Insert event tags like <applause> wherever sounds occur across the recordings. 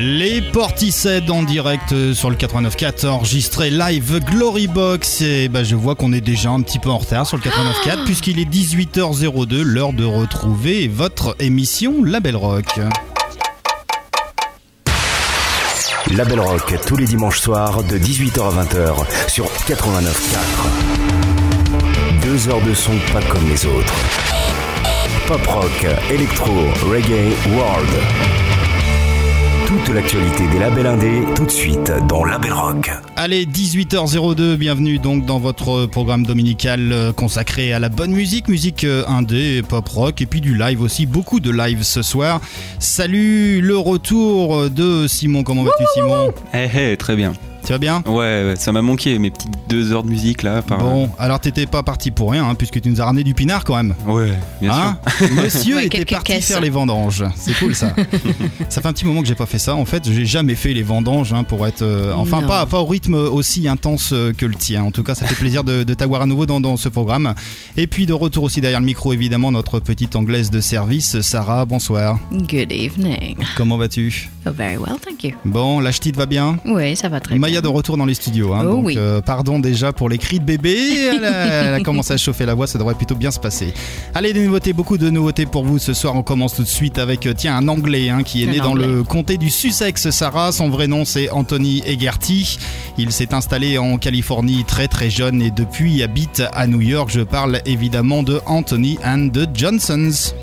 Les Portishead en direct euh, sur le 89.4 enregistré live Glory Box et bah, je vois qu'on est déjà un petit peu en retard sur le 89.4 puisqu'il est 18h02 l'heure de retrouver votre émission La Belle Rock. La Belle Rock tous les dimanches soirs de 18h à 20h sur 89.4. Deux heures de son pas comme les autres. Pop rock, électro, reggae, world. Toute l'actualité des labels indés, tout de suite dans Label Rock. Allez, 18h02, bienvenue donc dans votre programme dominical euh, consacré à la bonne musique, musique euh, indé, pop rock et puis du live aussi, beaucoup de live ce soir. Salut, le retour de Simon, comment vas-tu Simon? Eh eh, très bien. Tu vas bien Ouais, ouais, ça m'a manqué mes petites deux heures de musique là. Par... Bon, alors t'étais pas parti pour rien, hein, puisque tu nous as ramené du pinard quand même. Ouais, bien Hein <laughs> Monsieur Ouais, était parti caisses. faire les vendanges. C'est cool ça. <laughs> ça fait un petit moment que j'ai pas fait ça. En fait, j'ai jamais fait les vendanges hein, pour être. euh, enfin, pas, pas au rythme aussi intense euh, que le tien. En tout cas, ça fait plaisir de, de t'avoir à nouveau dans, dans ce programme. Et puis de retour aussi derrière le micro, évidemment, notre petite anglaise de service, Sarah. Bonsoir. Good evening. Comment vas-tu? Oh, very well, thank you. Bon, la ch'tite va bien? Oui, ça va très Maya de retour dans les studios. Hein, Oh donc, oui. euh, pardon déjà pour les cris de bébé. Elle a, <laughs> elle a commencé à chauffer la voix, ça devrait plutôt bien se passer. Allez, des nouveautés, beaucoup de nouveautés pour vous. Ce soir, on commence tout de suite avec, euh, tiens, un Anglais hein, qui est Un né dans le comté du Sussex, Sarah. Son vrai nom, c'est Anthony Egerty. Il s'est installé en Californie très très jeune et depuis habite à New York. Je parle évidemment de Anthony and the Johnsons.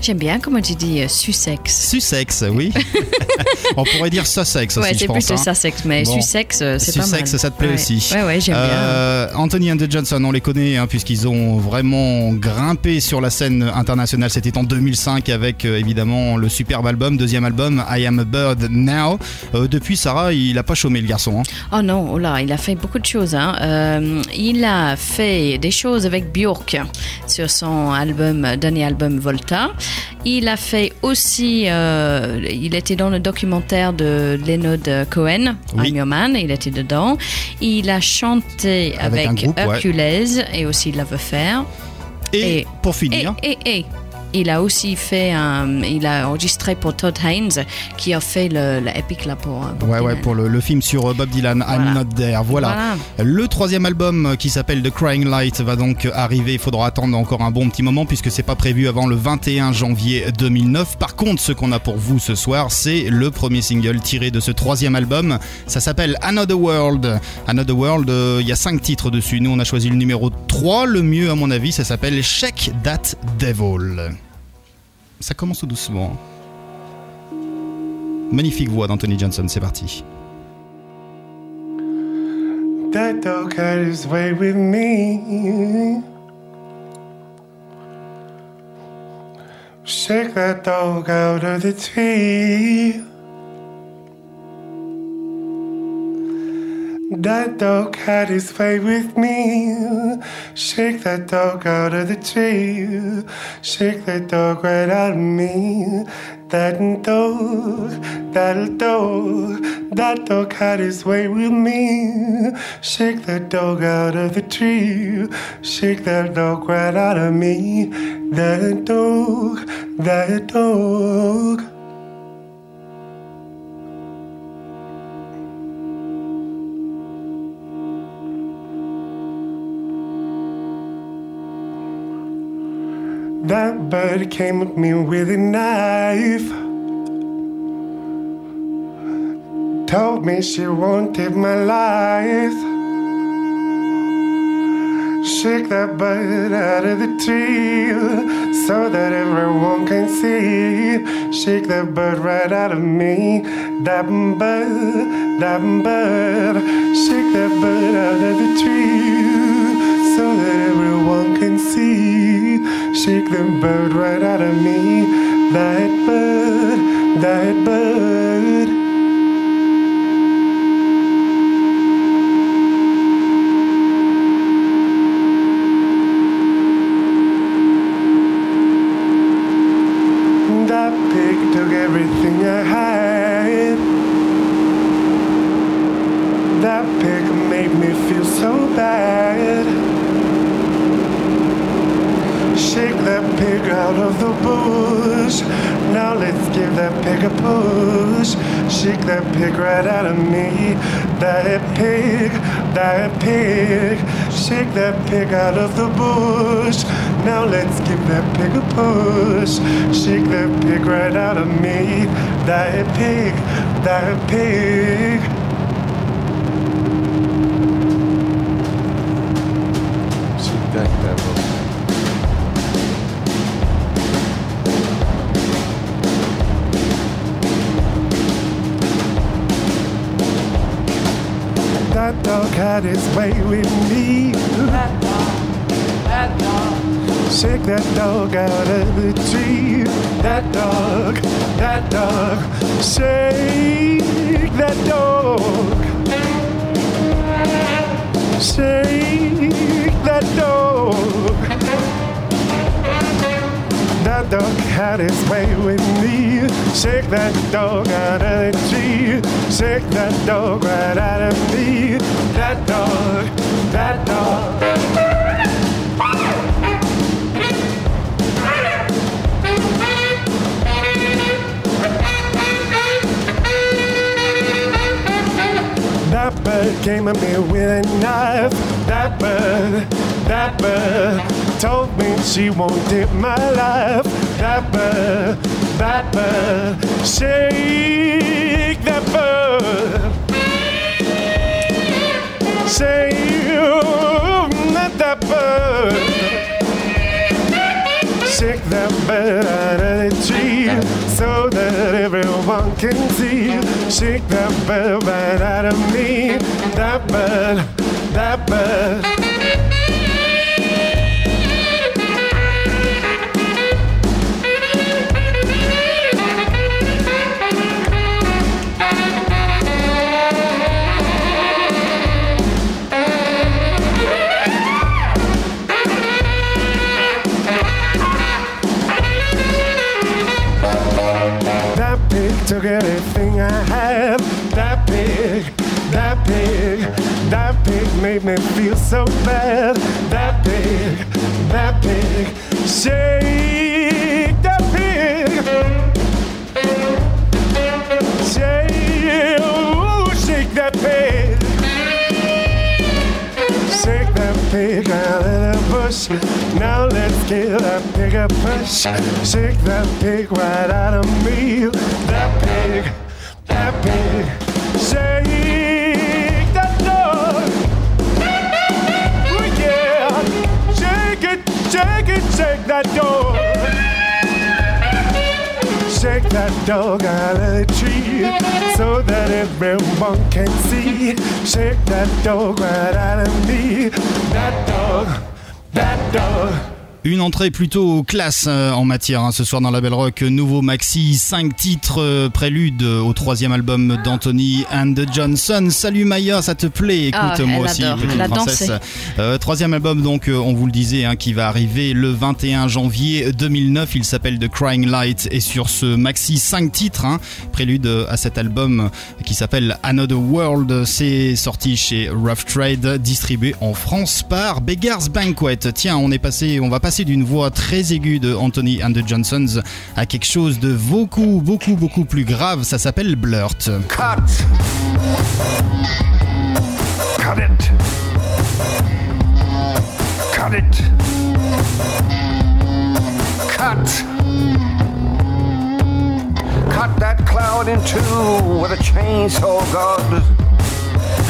J'aime bien comment tu dis euh, Sussex. Sussex, oui. <laughs> on pourrait dire Sussex aussi, ouais, je c'est pense. plutôt hein. Sussex, mais Bon. Sussex, euh, c'est pas mal. Sussex, ça te plaît Ouais. aussi Ouais, ouais, j'aime Euh, Anthony and the Johnson, on les connaît hein, puisqu'ils ont vraiment grimpé sur la scène internationale. C'était en 2005 avec euh, évidemment le superbe album, deuxième album, I Am a Bird Now. Depuis, Sarah, il a pas chômé le garçon. hein. bien. Oh non, oh là, il a fait beaucoup de choses. hein. Il a fait des choses avec Björk sur son album, dernier album Volta. Il a fait aussi, euh, il était dans le documentaire de Leonard Cohen, Oui. I'm Your Man, il était dedans. Il a chanté Avec ouais. Hercules et aussi Love Affair. Et, Et- pour Et, finir, et, et, il a aussi fait un, il a enregistré pour Todd Haynes qui a fait le, le epic là pour euh, Bob ouais, ouais, Dylan. pour le, le film sur euh, Bob Dylan, I'm. Not There. Voilà. Le troisième album euh, qui s'appelle The Crying Light va donc arriver. Il faudra attendre encore un bon petit moment puisque c'est pas prévu avant le 21 janvier 2009. Par contre, ce qu'on a pour vous ce soir, c'est le premier single tiré de ce troisième album. Ça s'appelle Another World. Another World, euh, il y a cinq titres dessus. Nous, on a choisi le numéro 3. Le mieux, à mon avis, ça s'appelle Shake That Devil. Ça commence doucement. Magnifique voix d'Anthony Johnson, c'est parti. That dog had his way with me. Shake that dog out of the tree. That dog had his way with me. Shake that dog out of the tree. Shake that dog right out of me. That dog, that dog, that dog had his way with me. Shake that dog out of the tree. Shake that dog right out of me. That dog, that dog. That bird came at me with a knife. Told me she wanted my life. Shake that bird out of the tree so that everyone can see. Shake that bird right out of me. That bird, that bird. Shake that bird out of the tree Shake the bird right out of me. That bird, that bird. That pig took everything I had. That pig made me feel so bad. Shake that pig out of the bush. Now let's give that pig a push. Shake that pig right out of me. That pig, that pig. Shake that pig out of the bush. Now let's give that pig a push. Shake that pig right out of me. That pig, that pig. Way with me. Shake that dog out of the tree. That dog, that dog, shake that dog. Shake that dog. That dog had his way with me. Shake that dog out of the tree. Shake that dog right out of me. That dog, that dog. That bird came at me with a knife. That bird, that bird told me she wanted my life. That bird, that bird, shake that bird. Shake that bird. Shake that bird out of the tree so that everyone can see. Shake that bird right out of me. That bird, that bird. Made me feel so bad. That pig, that pig, shake that pig. Shake, ooh, shake that pig. Shake that pig out of the bush. Now let's give that pig a push. Shake that pig right out of me. That. Shake that dog out of the tree so that everyone can see. Shake that dog right out of me. That dog, that dog. Une entrée plutôt classe euh, en matière hein, ce soir dans la Belle Rock. Nouveau maxi, 5 titres euh, prélude au troisième album d'Anthony and Johnson. Salut Maya, ça te plaît? Écoute, Ah, moi elle aussi, adore. petite princesse. Euh, troisième album, donc, on vous le disait, hein, qui va arriver le 21 janvier 2009. Il s'appelle The Crying Light. Et sur ce maxi, 5 titres, hein, prélude à cet album qui s'appelle Another World. C'est sorti chez Rough Trade, distribué en France par Beggar's Banquet. Tiens, on est passé, on va passer d'une voix très aiguë de Anthony and the Johnsons à quelque chose de beaucoup, beaucoup, beaucoup plus grave. Ça s'appelle Blurt. Cut! Cut it! Cut it! Cut! Cut that cloud in two with a chainsaw, God,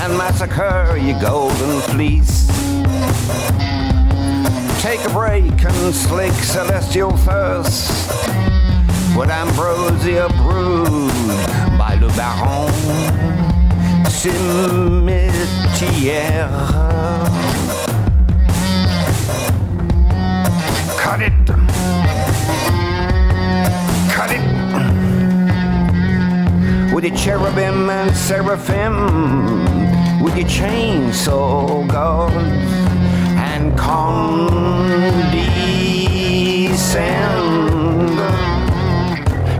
and massacre your golden fleece. Take a break and slake celestial thirst with ambrosia brewed by le baron cimetière. Cut it. Cut it. With your cherubim and seraphim, with your chainsaw God, and condescend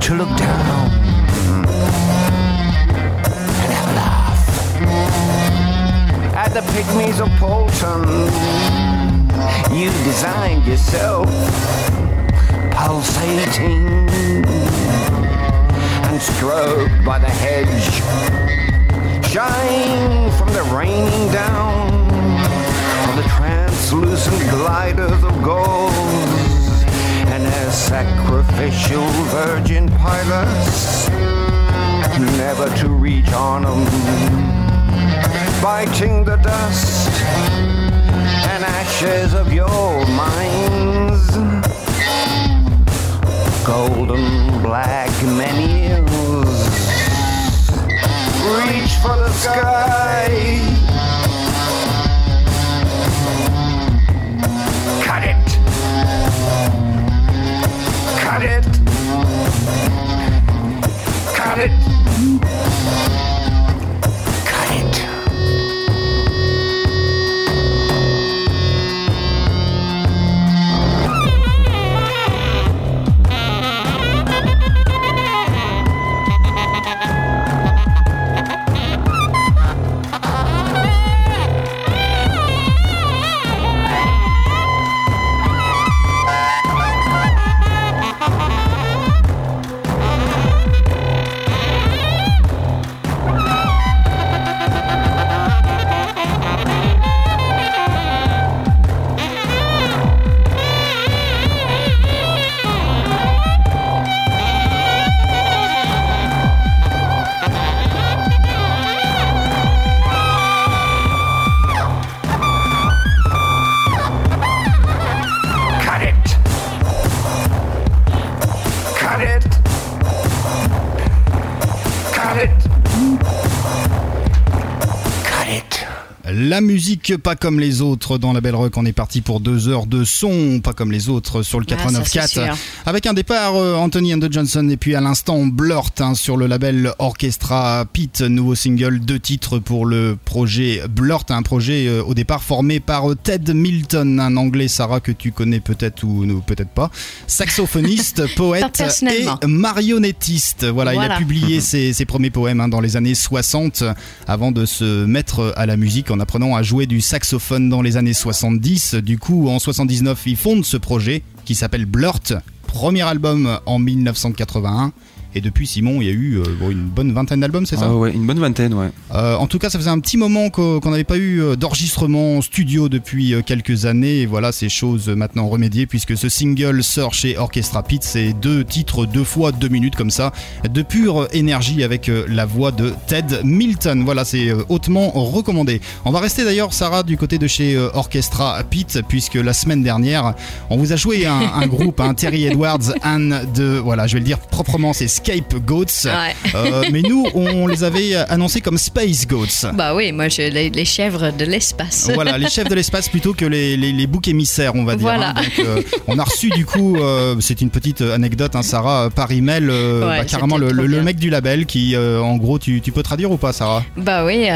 to look down and have a laugh at the pygmies of Polton. You designed yourself pulsating and stroked by the hedge, shine from the raining down translucent gliders of gold and as sacrificial virgin pilots never to reach on 'em, biting the dust and ashes of your minds. Golden black menus reach for the sky. Cut it. Cut it. La musique pas comme les autres dans la Belle Rock. On est parti pour deux heures de son, pas comme les autres sur le Ah, ça, c'est 89.4. sûr. avec un départ euh, Anthony and the Johnson et puis à l'instant Blurt hein, sur le label Orchestra Pete, nouveau single, deux titres pour le projet Blurt, un projet euh, au départ formé par euh, Ted Milton, un anglais Sarah que tu connais peut-être ou peut-être pas, saxophoniste, <laughs> poète et marionnettiste. Voilà, il a publié ses, ses premiers poèmes hein, dans les années 60 avant de se mettre à la musique en apprenant à jouer du saxophone dans les années 70. Du coup, en 79, il fonde ce projet qui s'appelle Blurt. Premier album en 1981. Et depuis Simon, il y a eu euh, une bonne vingtaine d'albums, c'est ça Ah ouais, une bonne vingtaine, ouais. euh, en tout cas, ça faisait un petit moment qu'o- qu'on n'avait pas eu euh, d'enregistrement en studio depuis quelques années. Et voilà, ces choses maintenant remédiées puisque ce single sort chez Orchestra Pit. C'est deux titres, deux fois deux minutes comme ça, de pure énergie avec la voix de Ted Milton. Voilà, c'est hautement recommandé. On va rester d'ailleurs, Sarah, du côté de chez Orchestra Pit puisque la semaine dernière, on vous a joué un, un groupe, un Terry Edwards, Anne de, voilà, je vais le dire proprement, c'est Scapegoats. Ouais. Euh, mais nous, on les avait annoncés comme Space Goats. Bah oui, moi, je, les, les chèvres de l'espace. Voilà, les chefs de l'espace plutôt que les, les, les boucs émissaires, on va dire. Voilà. hein. Donc, euh, on a reçu du coup, euh, c'est une petite anecdote, hein, Sarah, euh, par email, Ouais, bah, carrément le, mec du label qui, en gros, tu, tu peux traduire ou pas, Sarah? Bah oui,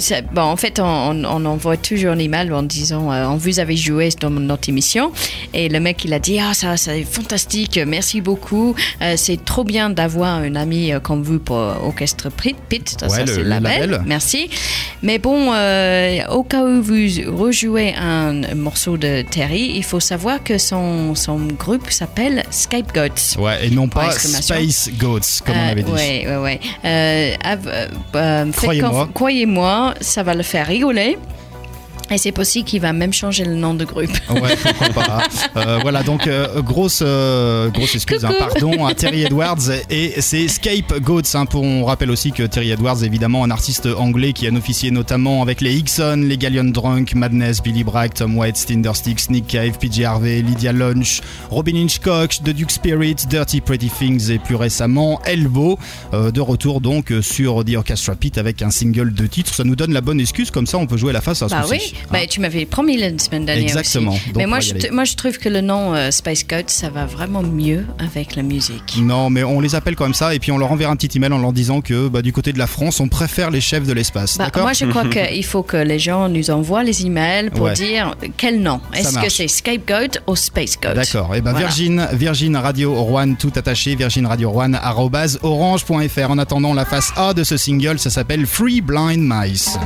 ça- bon, en fait, on, envoie toujours un email en disant on vous avait joué dans notre émission. Et le mec, il a dit Ah, ça, c'est fantastique, merci beaucoup. C'est trop bien d'avoir un ami euh, comme vous pour Orchestre Pit. Pit ça, Ouais, ça, c'est le label. Merci. Mais bon, euh, au cas où vous rejouez un morceau de Terry, il faut savoir que son, son groupe s'appelle Scapegoats. Ouais, et non pas. Space Goats, comme on avait dit. Oui, oui, oui. Euh, av- euh, euh, faites Croyez-moi. conf- Croyez-moi, ça va le faire rigoler. Et c'est possible qu'il va même changer le nom de groupe. Ouais, pourquoi pas. <laughs> Euh, voilà, donc euh, grosse, euh, grosse excuse, hein, pardon à Terry Edwards et c'est Scapegoats. Hein, pour, on rappelle aussi que Terry Edwards, évidemment, un artiste anglais qui a officié notamment avec les Hickson, les Galleon Drunk, Madness, Billy Bragg, Tom Waits, Tindersticks, Nick Cave, PJ Harvey, Lydia Lunch, Robin Hitchcock, The Duke Spirit, Dirty Pretty Things et plus récemment Elbow. De retour donc sur The Orchestra Pit avec un single de titre. Ça nous donne la bonne excuse, comme ça on peut jouer la face à ce Bah oui, Bah, tu m'avais promis la semaine dernière Exactement. aussi. Mais moi je, moi, je trouve que le nom euh, Space Goat, ça va vraiment mieux avec la musique. Non, mais on les appelle comme ça et puis on leur enverra un petit email en leur disant que bah, du côté de la France, on préfère les chefs de l'espace. Bah, D'accord moi, je crois <laughs> qu'il faut que les gens nous envoient les emails pour Ouais. dire quel nom. Est-ce que c'est Scapegoat ou Space Goat D'accord. Et ben Voilà. Virgin, Virgin Radio Rouen, tout attaché, Virgin Radio Rouen, orange.fr. En attendant, la face A de ce single, ça s'appelle Free Blind Mice.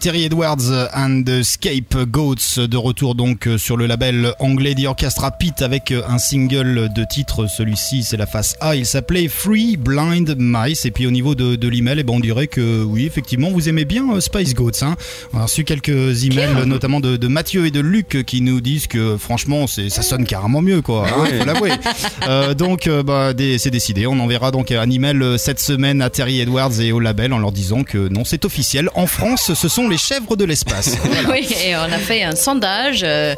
Terry Edwards and the Scapegoats de retour donc sur le label anglais The Orchestra Pit avec un single de titre. Celui-ci, c'est la face A. Il s'appelait Free Blind Mice. Et puis au niveau de, de l'email, eh ben, on dirait que oui, effectivement, vous aimez bien euh, Spice Goats. Hein. On a reçu quelques emails, notamment de, de Mathieu et de Luc, qui nous disent que franchement, ça sonne carrément mieux, quoi. Hein, faut l'avouer. Euh, donc, euh, bah, c'est décidé. On enverra donc un email euh, cette semaine à Terry Edwards et au label en leur disant que non, c'est officiel. En France, ce sont les chèvres de l'espace. <laughs> Voilà. Oui, et on a fait un sondage euh,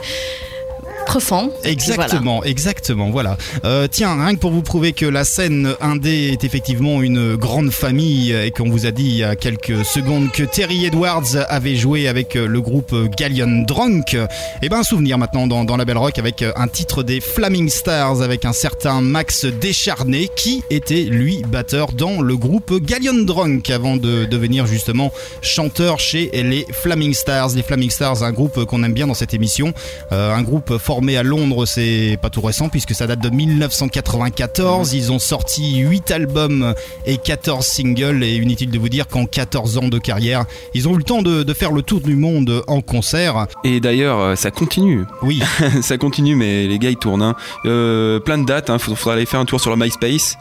profond. Exactement, exactement, voilà. Euh, tiens, rien que pour vous prouver que la scène indé est effectivement une grande famille et qu'on vous a dit il y a quelques secondes que Terry Edwards avait joué avec le groupe Galleon Drunk, et ben un souvenir maintenant dans, la Belle Rock avec un titre des Flaming Stars avec un certain Max Descharnay qui était lui batteur dans le groupe Galleon Drunk avant de devenir justement chanteur chez les Flaming Stars. Les Flaming Stars, un groupe qu'on aime bien dans cette émission, euh, un groupe formé à Londres, c'est pas tout récent puisque ça date de 1994. Ils ont sorti 8 albums et 14 singles et inutile de vous dire qu'en 14 ans de carrière, ils ont eu le temps de, de faire le tour du monde en concert. Et d'ailleurs, euh, ça continue. Oui, <laughs> ça continue, mais les gars, ils tournent. hein. Euh, plein de dates. Il faudra aller faire un tour sur leur MySpace.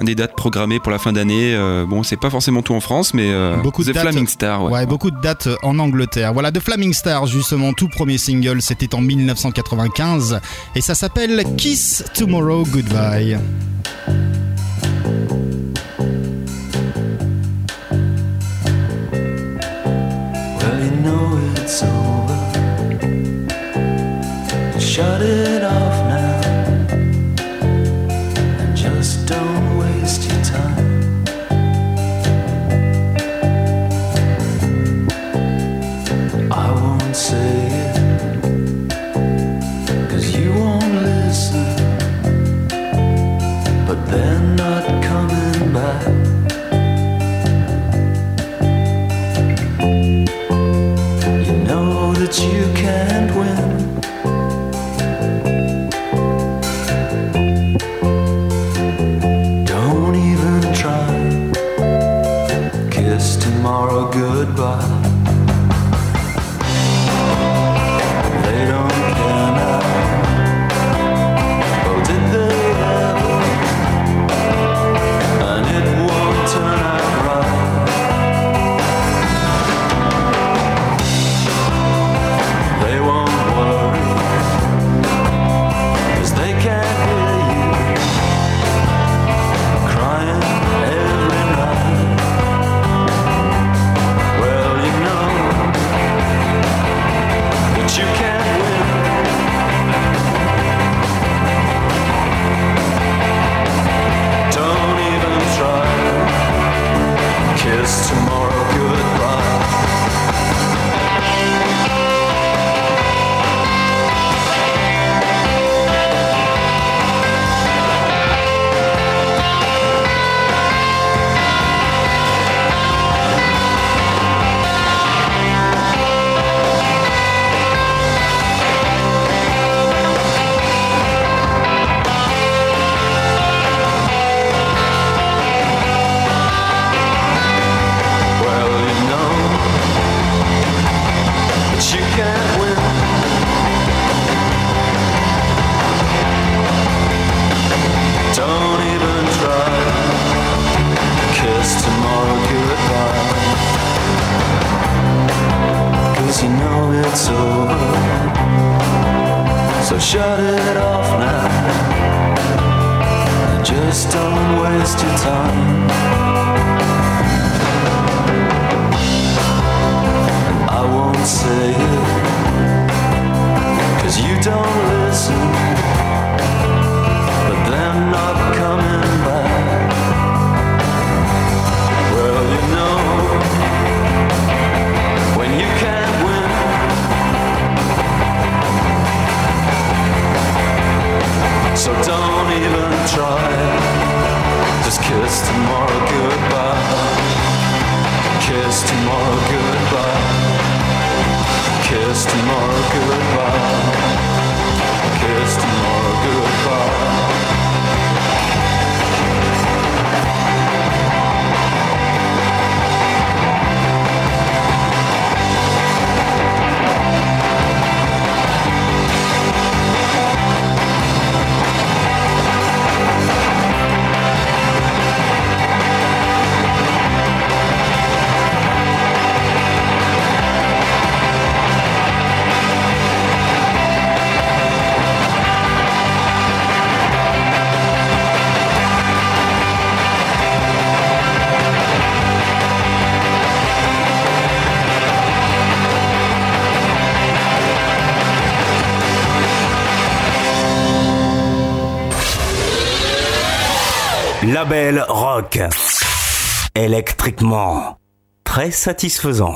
Des dates programmées pour la fin d'année. Euh, bon, c'est pas forcément tout en France, mais euh, Beaucoup de The dates. Flaming Star. Ouais. Ouais, beaucoup de dates en Angleterre. Voilà, The Flaming Stars, justement, tout premier single, c'était en 1995 et ça s'appelle Kiss Tomorrow Goodbye. Well, you know it's over. Shut it label rock. Électriquement. Très satisfaisant.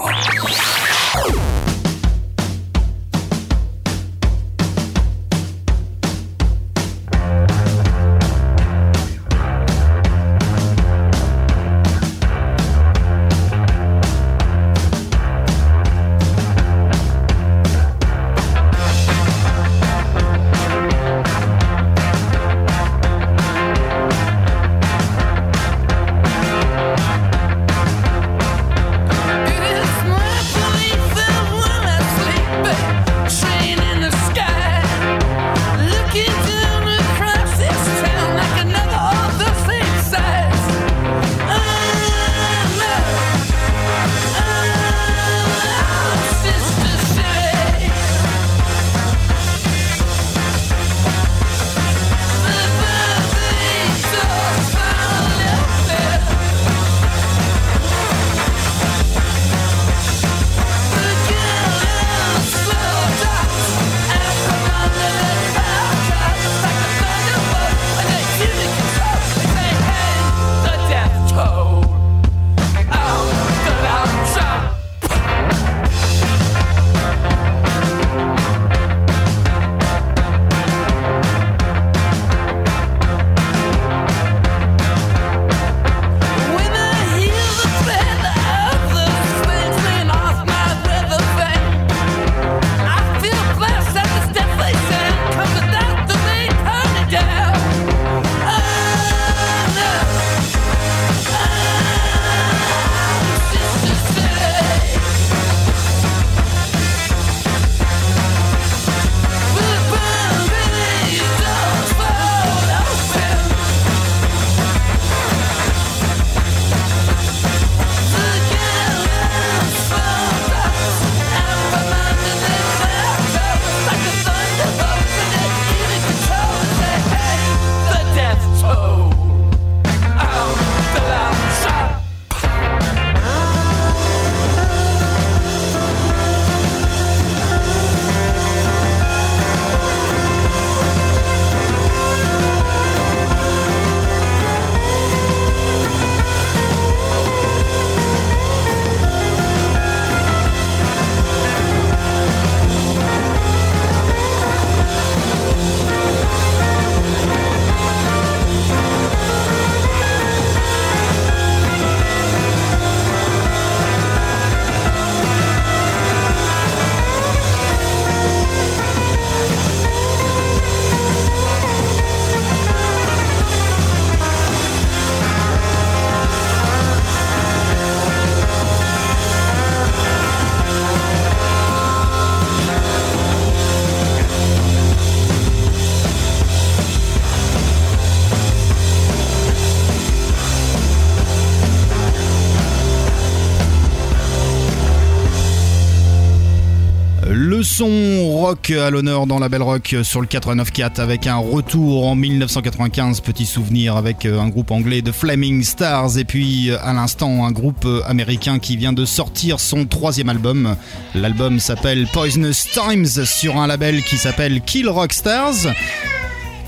Son rock à l'honneur dans la Belle Rock sur le 89.4 avec un retour en 1995, petit souvenir avec euh, un groupe anglais de Flaming Stars et puis euh, à l'instant un groupe euh, américain qui vient de sortir son troisième album. L'album s'appelle Poisonous Times sur un label qui s'appelle Kill Rock Stars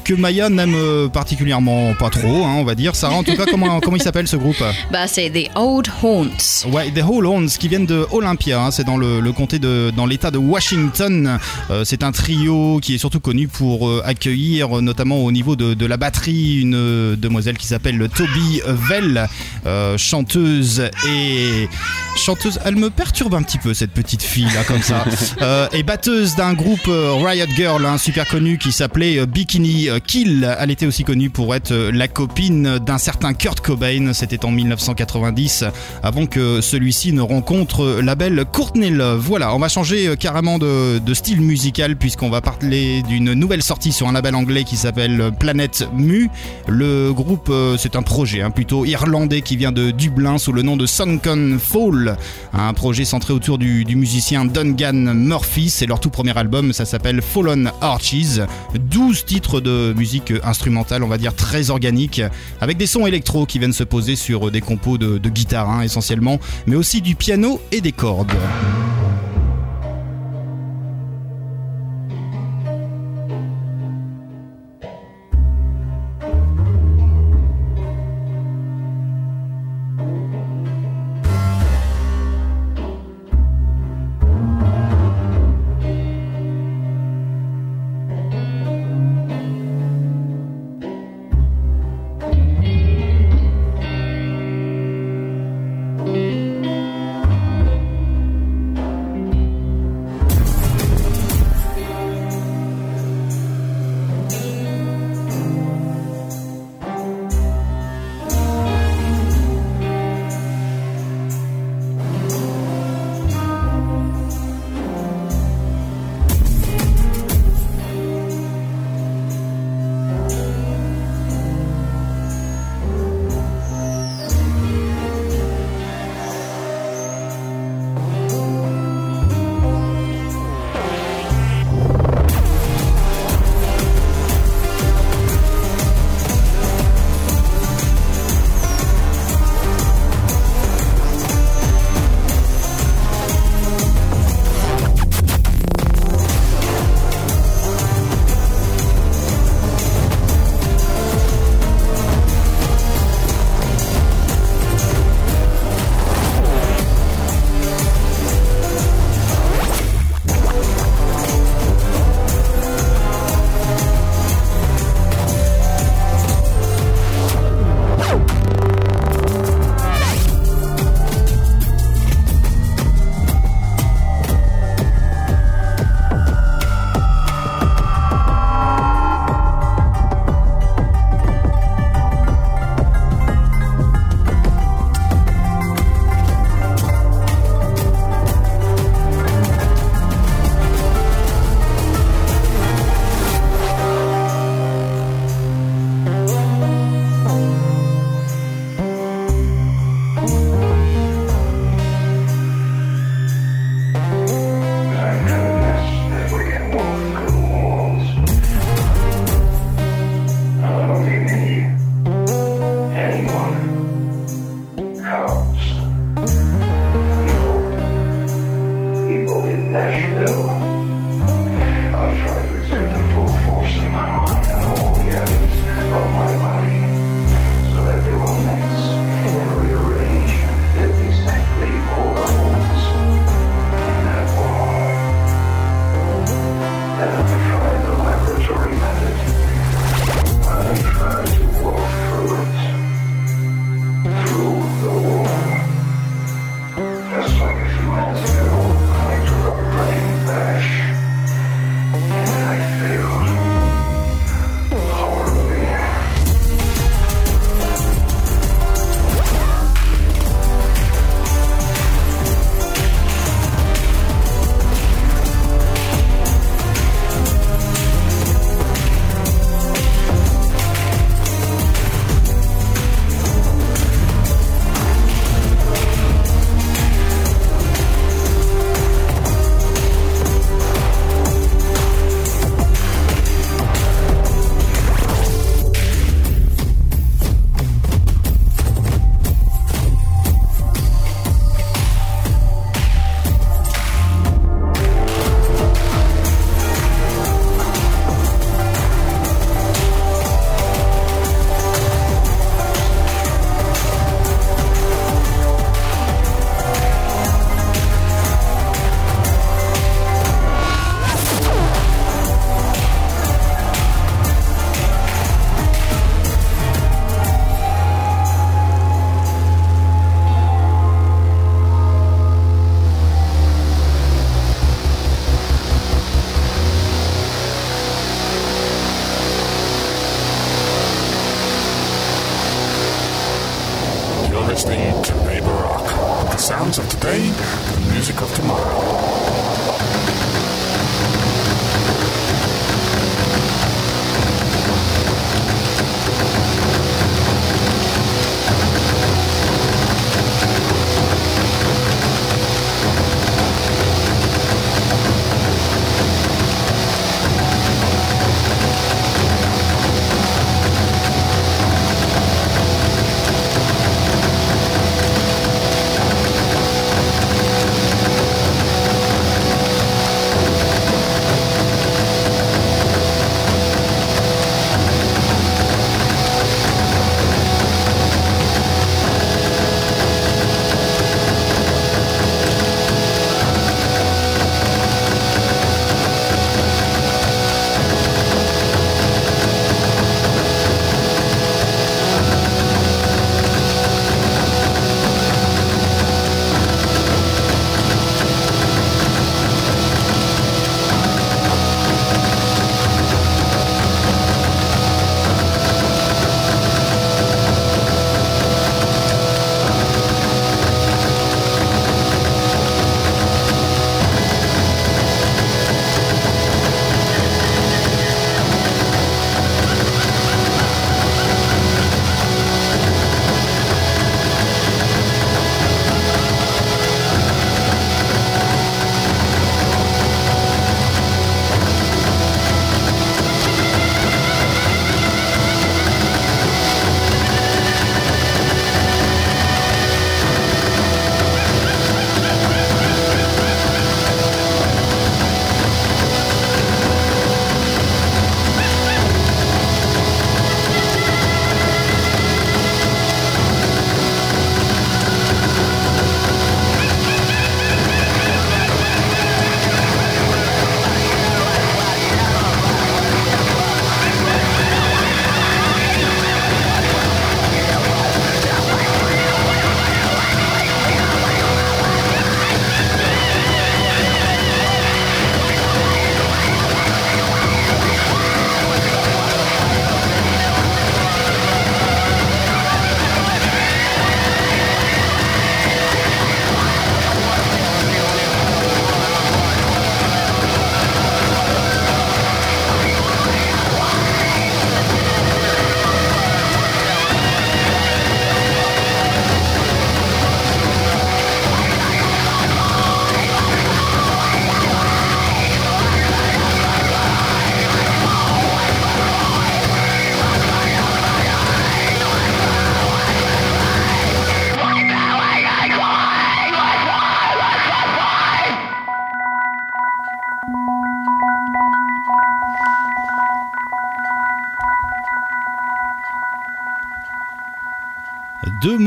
que Maya n'aime euh, particulièrement pas trop, hein, on va dire. Sarah, en tout cas, comment, <laughs> comment il s'appelle ce groupe? Bah, c'est The Old Haunts. Ouais, The Old Haunts qui viennent de Olympia, hein, c'est dans le, comté de, dans l'État de Washington. Euh, c'est un trio qui est surtout connu pour euh, accueillir, notamment au niveau de, la batterie, une demoiselle qui s'appelle Toby Vell, chanteuse et chanteuse. Elle me perturbe un petit peu cette petite fille là comme ça, <laughs> et batteuse d'un groupe Riot Girl, hein, super connu qui s'appelait Bikini Kill. Elle était aussi connue pour être euh, la copine d'un certain Kurt Cobain. C'était en 1990, avant que celui-ci ne rencontre la belle Courtney Love. Voilà, on va changer euh, carrément de, style musical puisqu'on va parler d'une nouvelle sortie sur un label anglais qui s'appelle Planet Mu. Le groupe, euh, c'est un projet hein, plutôt irlandais qui vient de Dublin sous le nom de Sunken Fall. Un projet centré autour du, du musicien Dungan Murphy. C'est leur tout premier album, ça s'appelle Fallen Arches. 12 titres de musique instrumentale, on va dire très organique, avec des sons électro qui viennent se poser sur des compos de, guitare hein, essentiellement, mais aussi du piano et des cordes.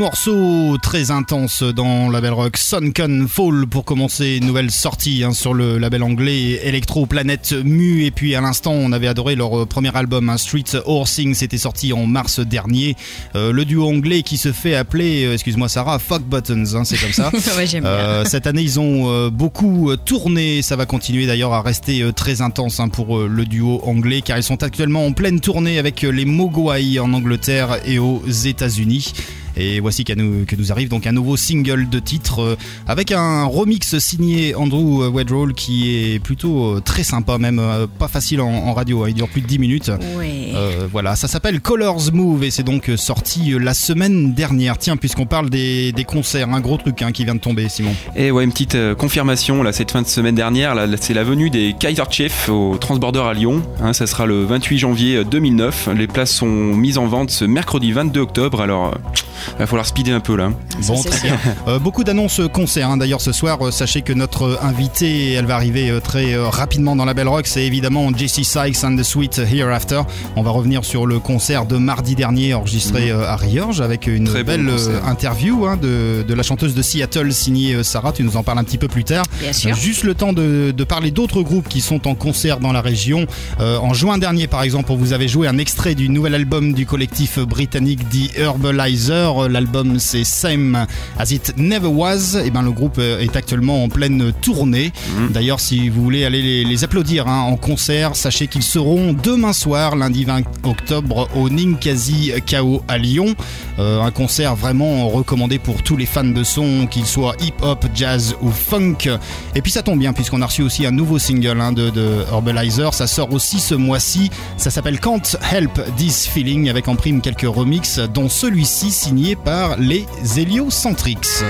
Deux morceaux très intenses dans le label rock Sunken Fall pour commencer, nouvelle sortie hein, sur le label anglais Electro Planet Mu. Et puis à l'instant, on avait adoré leur premier album, hein, Street Horsing, c'était sorti en mars dernier. Euh, le duo anglais qui se fait appeler, euh, excuse-moi Sarah, Fuck Buttons, hein, c'est comme ça. <laughs> Ouais. Euh, cette année, ils ont euh, beaucoup euh, tourné. Ça va continuer d'ailleurs à rester euh, très intense hein, pour euh, le duo anglais car ils sont actuellement en pleine tournée avec euh, les Mogwai en Angleterre et aux États-Unis. Et voici qu'à nous, que nous arrive donc un nouveau single de titre euh, avec un remix signé Andrew Wedroll qui est plutôt euh, très sympa, même euh, pas facile en, en radio. hein. il dure plus de 10 minutes. Ouais. Euh, voilà, ça s'appelle Colors Move et c'est donc sorti la semaine dernière. Tiens, puisqu'on parle des, des concerts, un gros truc hein, qui vient de tomber, Simon. Et ouais, une petite confirmation, là, cette fin de semaine dernière, là, c'est la venue des Kaiser Chiefs au Transborder à Lyon. Hein, ça sera le 28 janvier euh, 2009. Les places sont mises en vente ce mercredi 22 octobre, alors va falloir speeder un peu là. Bon, très bien. Euh, beaucoup d'annonces concerts hein. d'ailleurs ce soir. Euh, sachez que notre invitée, elle va arriver euh, très rapidement dans la Belle Rock. C'est évidemment Jesse Sykes and the Sweet Hereafter. On va revenir sur le concert de mardi dernier enregistré euh, à Riorges avec une Mhm. Très belle interview hein, de, de la chanteuse de Seattle signée Sarah. Tu nous en parles un petit peu plus tard. Bien sûr. Juste le temps de, de parler d'autres groupes qui sont en concert dans la région. Euh, en juin dernier, par exemple, on vous avait joué un extrait du nouvel album du collectif britannique The Herbalizer. L'album c'est Same As It Never Was. Et ben le groupe euh, est actuellement en pleine tournée. D'ailleurs, si vous voulez aller les, les applaudir hein, en concert, sachez qu'ils seront demain soir, lundi 20 octobre, au Ninkasi KO à Lyon. Euh, un concert vraiment recommandé pour tous les fans de son, qu'ils soient hip-hop, jazz ou funk. Et puis ça tombe bien puisqu'on a reçu aussi un nouveau single hein, de, de Herbalizer. Ça sort aussi ce mois-ci. Ça s'appelle Can't Help This Feeling avec en prime quelques remixes, dont celui-ci signé par les Heliocentrics.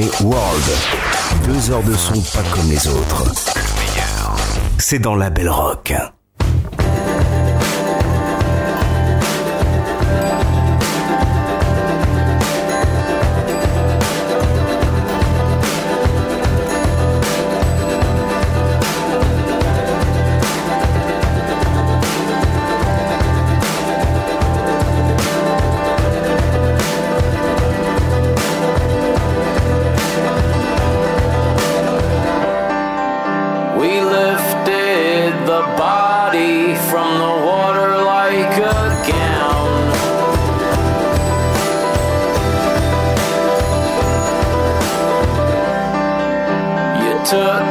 World. Deux heures de son pas comme les autres. C'est dans la belle rock. took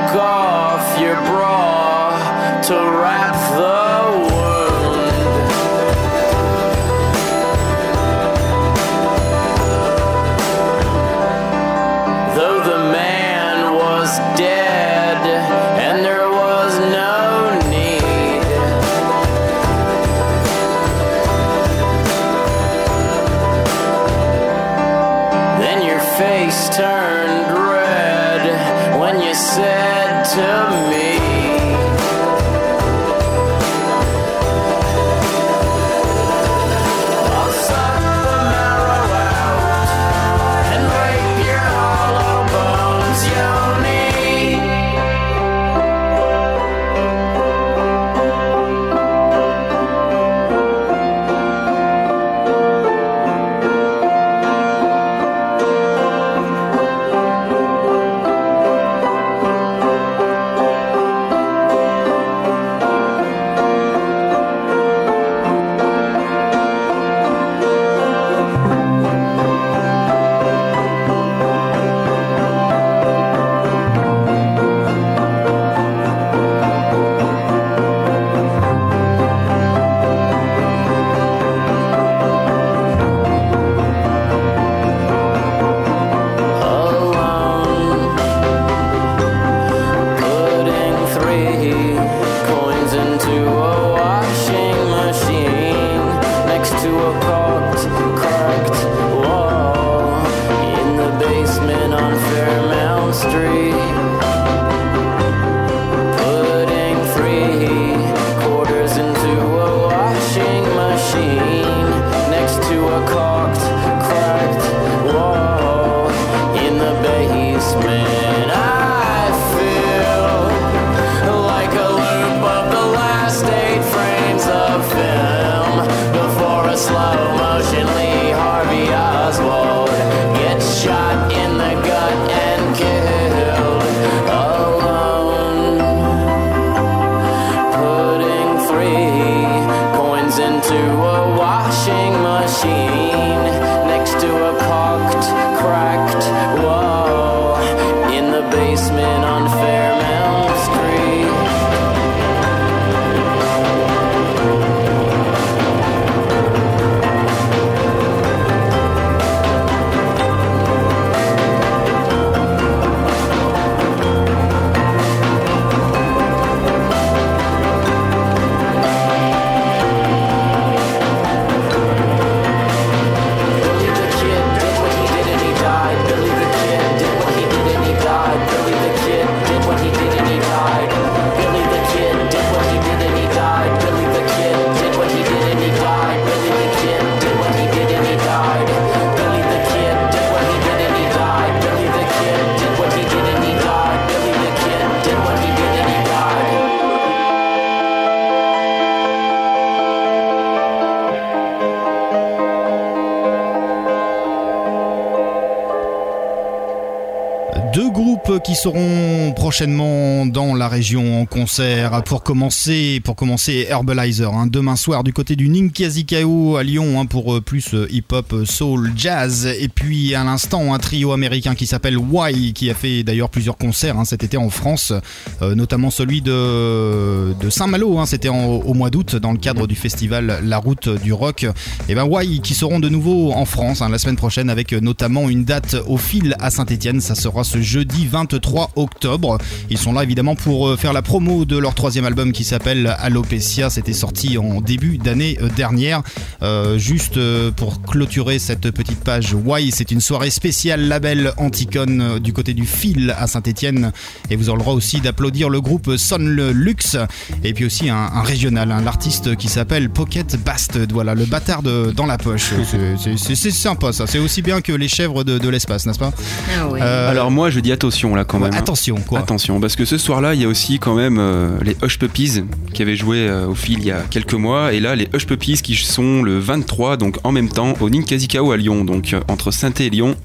qui seront prochainement dans la région en concert. Pour commencer, pour commencer Herbalizer, hein. demain soir du côté du Ninkazikao à Lyon hein, pour euh, plus euh, hip-hop, euh, soul, jazz. Et puis à l'instant, un trio américain qui s'appelle Y, qui a fait d'ailleurs plusieurs concerts hein, cet été en France, notamment celui de, Saint-Malo. Hein. C'était au mois d'août dans le cadre du festival La Route du Rock. Et ben Y qui seront de nouveau en France la semaine prochaine avec notamment une date au fil à Saint-Etienne. Ça sera ce jeudi 20 23 octobre. Ils sont là évidemment pour euh, faire la promo de leur troisième album qui s'appelle Alopecia. C'était sorti en début d'année euh, dernière. Euh, juste pour clôturer cette petite page Why, c'est une soirée spéciale label Anticon du côté du fil à Saint-Etienne. Et vous aurez le droit aussi d'applaudir le groupe Son le Luxe et puis aussi un, un régional, hein, l'artiste qui s'appelle Pocket Bastard. Voilà, le bâtard de- dans la poche. <laughs> C'est- sympa ça. C'est aussi bien que les chèvres de, de l'espace, n'est-ce pas? Ah oui. Euh, Alors moi je dis attention là quand même. hein. Attention, quoi. Attention, parce que ce soir-là, il y a aussi quand même euh, les Hush Puppies qui avaient joué euh, au fil il y a quelques mois. Et là, les Hush Puppies qui sont le 23, donc en même temps, au Ninkazikao à Lyon, donc euh, entre saint et Lyon.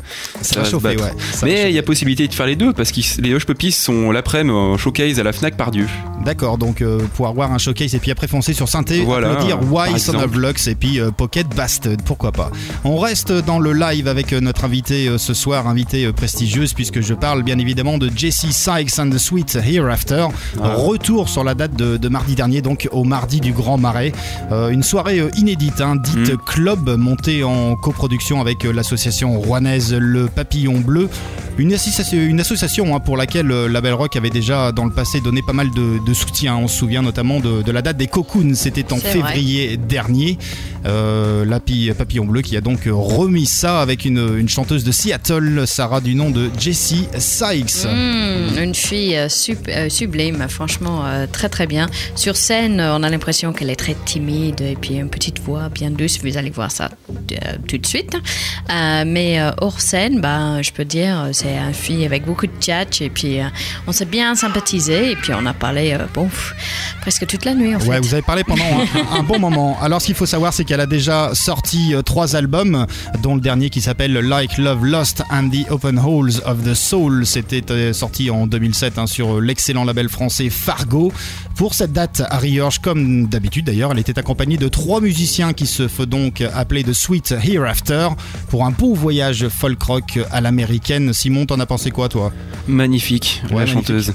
Ça va se chauffer, battre. ouais. Ça va Mais il y a possibilité de faire les deux, parce que les Hush Puppies sont l'après-midi en showcase à la Fnac Pardieu. D'accord, donc pouvoir voir un showcase et puis après foncer sur synthé, Voilà, par Why Son of. Lux et puis Pocket Bastard, pourquoi pas. On reste dans le live avec notre invité ce soir, invité prestigieuse, puisque je parle bien évidemment de Jesse Sykes and the Sweet Hereafter. Ah. Retour sur la date de, de mardi dernier, donc au mardi du Grand Marais. Euh, une soirée euh, inédite, hein, dite Mm. Club, montée en coproduction avec euh, l'association rouennaise Le Papillon Bleu. Une association, une association hein, pour laquelle la Belle Rock avait déjà dans le passé donné pas mal de, de soutien. On se souvient notamment de, de la date des Cocoons, c'était en février dernier. Euh, la pi- Papillon Bleu qui a donc remis ça avec une, une chanteuse de Seattle, Sarah du nom de Jessie Sykes. Hmm, une fille euh, sub- euh, sublime, franchement euh, très très bien. Sur scène, on a l'impression qu'elle est très timide et puis une petite voix bien douce. Vous allez voir ça euh, tout de suite. Mais hors scène, ben, je peux dire, c'est une fille avec beaucoup de tchatch et puis on s'est bien sympathisé et puis on a parlé bon, presque toute la nuit en fait. Ouais, vous avez parlé pendant un, <laughs> un bon moment. Alors, ce qu'il faut savoir, c'est qu'elle a déjà sorti trois albums, dont le dernier qui s'appelle Like Love Lost and the Open Holes of the Soul. C'était euh, sorti en 2007 hein, sur euh, l'excellent label français Fargo. Pour cette date, à Riorge, comme d'habitude d'ailleurs, elle était accompagnée de trois musiciens qui se font donc appeler The Sweet Hereafter pour un beau voyage folk rock à l'américaine. Simon, t'en as pensé quoi, toi? Magnifique, Ouais, la magnifique. chanteuse.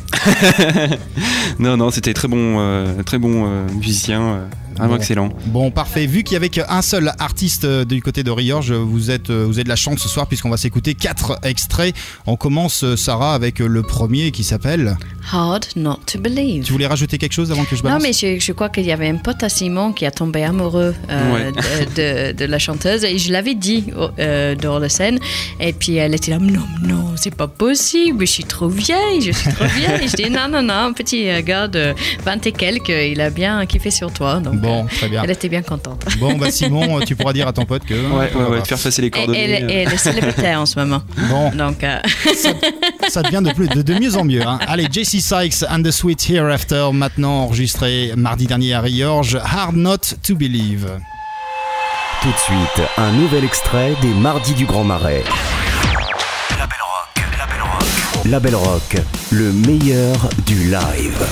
<laughs> non, non, c'était très bon, euh, très bon euh, musicien, euh, Bon. excellent. Bon, parfait. Vu qu'il y avait qu'un seul artiste euh, du côté de Riorge, vous êtes, euh, vous avez de la chance ce soir puisqu'on va s'écouter quatre extraits. On commence, euh, Sarah, avec le premier qui s'appelle. Hard not to believe. Tu voulais rajouter quelque chose avant que je Non, balance mais je, je crois qu'il y avait un pote à Simon qui a tombé amoureux euh, Ouais. de, de- de la chanteuse et je l'avais dit euh, dans la scène. Et puis elle était là, non, non, c'est pas possible, je suis trop vieille, je suis trop vieille. je dis, non, non, non, petit euh, gars de 20 et quelques, il a bien kiffé sur toi. Donc, Bon, euh, très bien. elle était bien contente. Bon, bah Simon, euh, <laughs> tu pourras dire à ton pote que. Ouais, ouais, ouais, pas. de faire passer les Et, coordonnées. elle, et elle est célibataire en ce moment. Bon, Donc, euh, ça devient de, plus, de, de mieux en mieux. hein. Allez, JC Sykes and the Sweet Hereafter, maintenant enregistré mardi dernier à Riorge. Hard Not to Believe. Tout de suite, un nouvel extrait des Mardis du Grand Marais. La Belle Rock, la Belle Rock. La Belle Rock, le meilleur du live.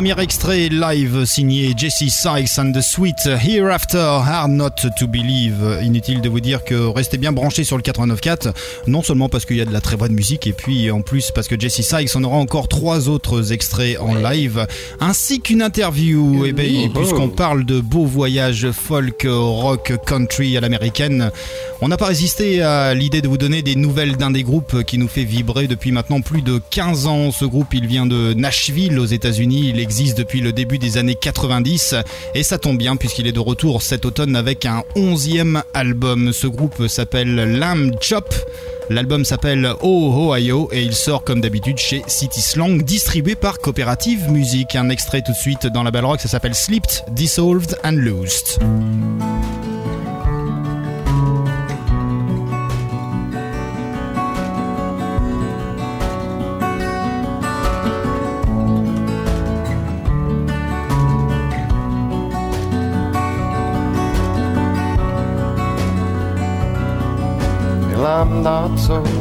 Premier extrait live signé Jesse Sykes and the Sweet Hereafter Hard Not to Believe. Inutile de vous dire que restez bien branchés sur le 89.4, non seulement parce qu'il y a de la très bonne musique, et puis en plus parce que Jesse Sykes en aura encore trois autres extraits en live, ainsi qu'une interview. Et ben, puisqu'on parle de beaux voyages folk, rock, country à l'américaine, on n'a pas résisté à l'idée de vous donner des nouvelles d'un des groupes qui nous fait vibrer depuis maintenant plus de 15 ans. Ce groupe, il vient de Nashville aux États-Unis. Il existe depuis le début des années 90 et ça tombe bien puisqu'il est de retour cet automne avec un 11e album. Ce groupe s'appelle Lamb Chop. L'album s'appelle Oh Ohio et il sort comme d'habitude chez City Slang, distribué par Coopérative Music. Un extrait tout de suite dans la Belle Rock, ça s'appelle Slipped, Dissolved and Loosed.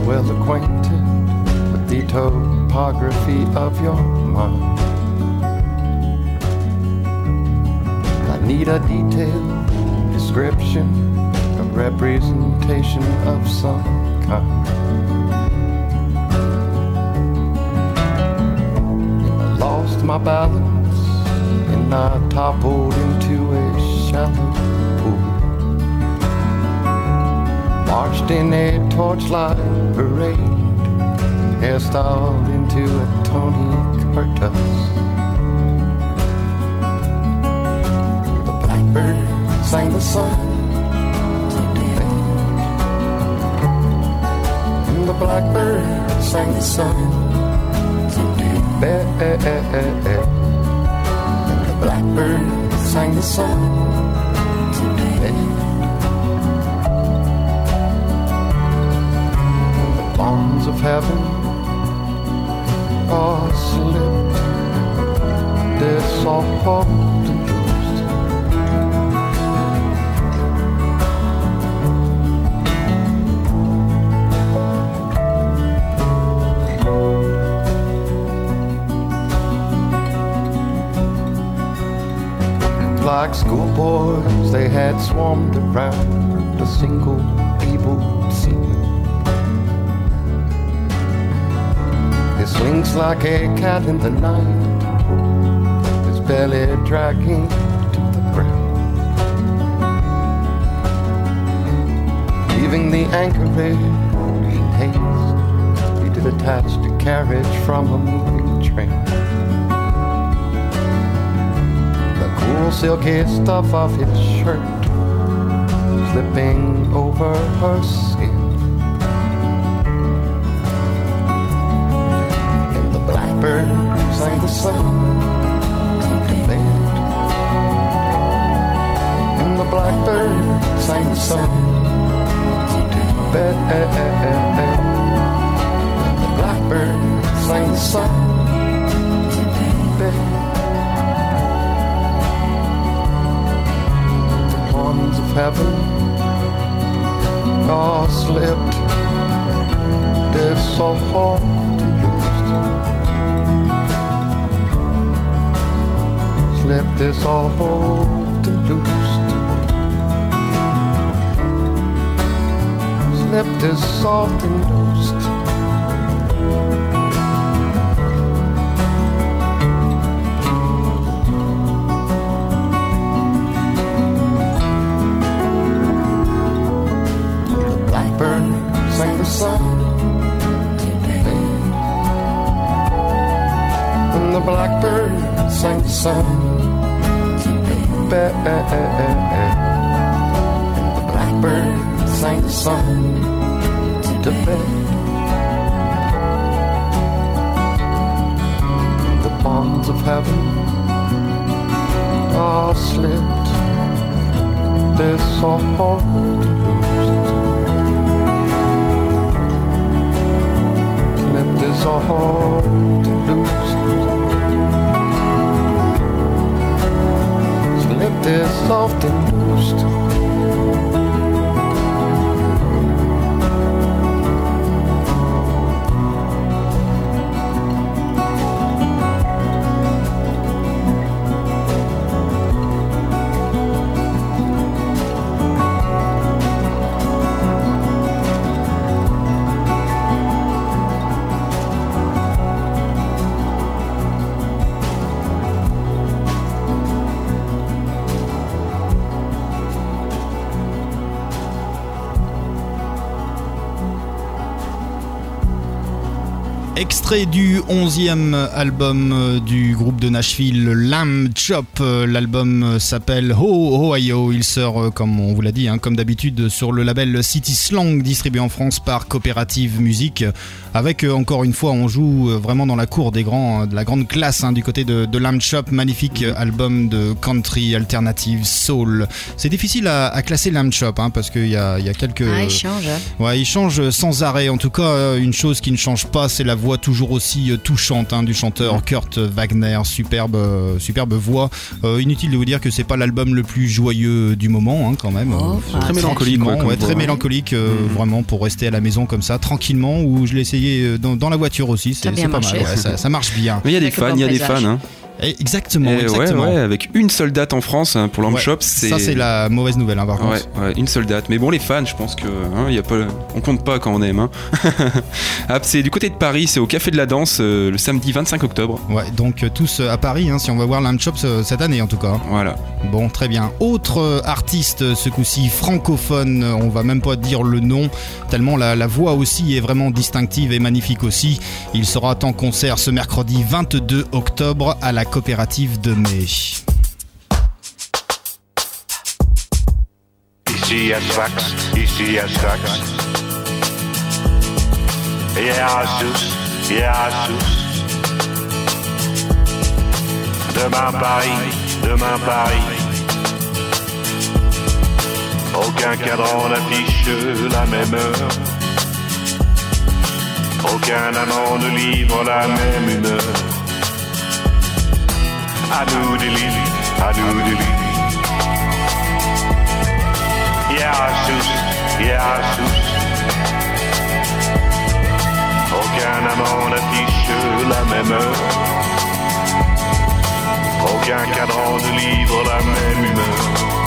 Well acquainted with the topography of your mind. I need a detailed description, a representation of some kind. I lost my balance and I toppled into a shallow Marched in a torchlight parade, hairstyled into a Tony Curtis. The blackbird sang the song. And the blackbird sang the song. And the blackbird sang the song. Heaven are slipped. They're soft and loosed. Like schoolboys, they had swarmed around a single evil senior. Swings like a cat in the night, his belly dragging to the ground. Leaving the anchorage in haste, he detached a carriage from a moving train. The cool silky stuff of his shirt slipping over her sang the song to bed. And the blackbird sang the song to bed. And the blackbird sang the song to bed. The ponds of heaven are slipped. They're so hard to lose. Slipped this all hard to loosed. Slipped this soft and loosed. The blackbird sang the song to bed. And the blackbird sang the song to Eh, eh, eh, bed. And the blackbird sang the song to bed. The bonds of heaven are slipped. They're so hard to lose. soft and If der es auf den Brust. Extrait du 11e album euh, du groupe de Nashville, Lamb Chop. Euh, L'album euh, s'appelle Ho Ohio. Il sort, comme on vous l'a dit, hein, comme d'habitude, sur le label City Slang, distribué en France par Coopérative Musique. Avec, euh, encore une fois, on joue euh, vraiment dans la cour des grands, euh, de la grande classe hein, du côté de, de Lamb Chop. Magnifique album de country, alternative, soul. C'est difficile à, à classer Lamb Chop hein, parce qu'il y a, il y a quelques. Ah, il change. hein. Ouais, il change sans arrêt. En tout cas, une chose qui ne change pas, c'est la voix toujours aussi touchante hein, du chanteur Kurt Wagner. Superbe, superbe voix. Euh, inutile de vous dire que c'est pas l'album le plus joyeux du moment, hein, quand même. Oh, enfin, Très mélancolique, ouais, très mélancolique, euh, Mhm. vraiment pour rester à la maison comme ça, tranquillement. Ou je l'ai essayé euh, dans, dans la voiture aussi. C'est pas mal. ouais, ça, ça marche bien. Mais il y a des fans, il y a des fans. Hein. Exactement, Et ouais, exactement. ouais, avec une seule date en France hein, pour Lamb Ouais, Shop. Ça, c'est la mauvaise nouvelle, hein, par contre. Une seule date. Mais bon, les fans, je pense que hein, il y a pas, on compte pas quand on aime. Hein. <laughs> ah, c'est du côté de Paris, c'est au Café de la Danse euh, le samedi 25 octobre. Ouais, donc euh, tous euh, à Paris, hein, si on va voir Lamb euh, cette année en tout cas. Voilà. Bon, très bien. Autre artiste, ce coup-ci francophone, on va même pas dire le nom, tellement la, la voix aussi est vraiment distinctive et magnifique aussi. Il sera en concert ce mercredi 22 octobre à la coopérative de mai. Ici à Sfax, ici à Sfax. Yeah, Sus, yeah, Sus. Demain Paris, demain Paris. Aucun cadran n'affiche la même heure. Aucun amant ne livre la même humeur. Lits, à nous des lits. Yasus, Yasus. Aucun amant n'affiche la même heure. Aucun cadran ne livre la même humeur.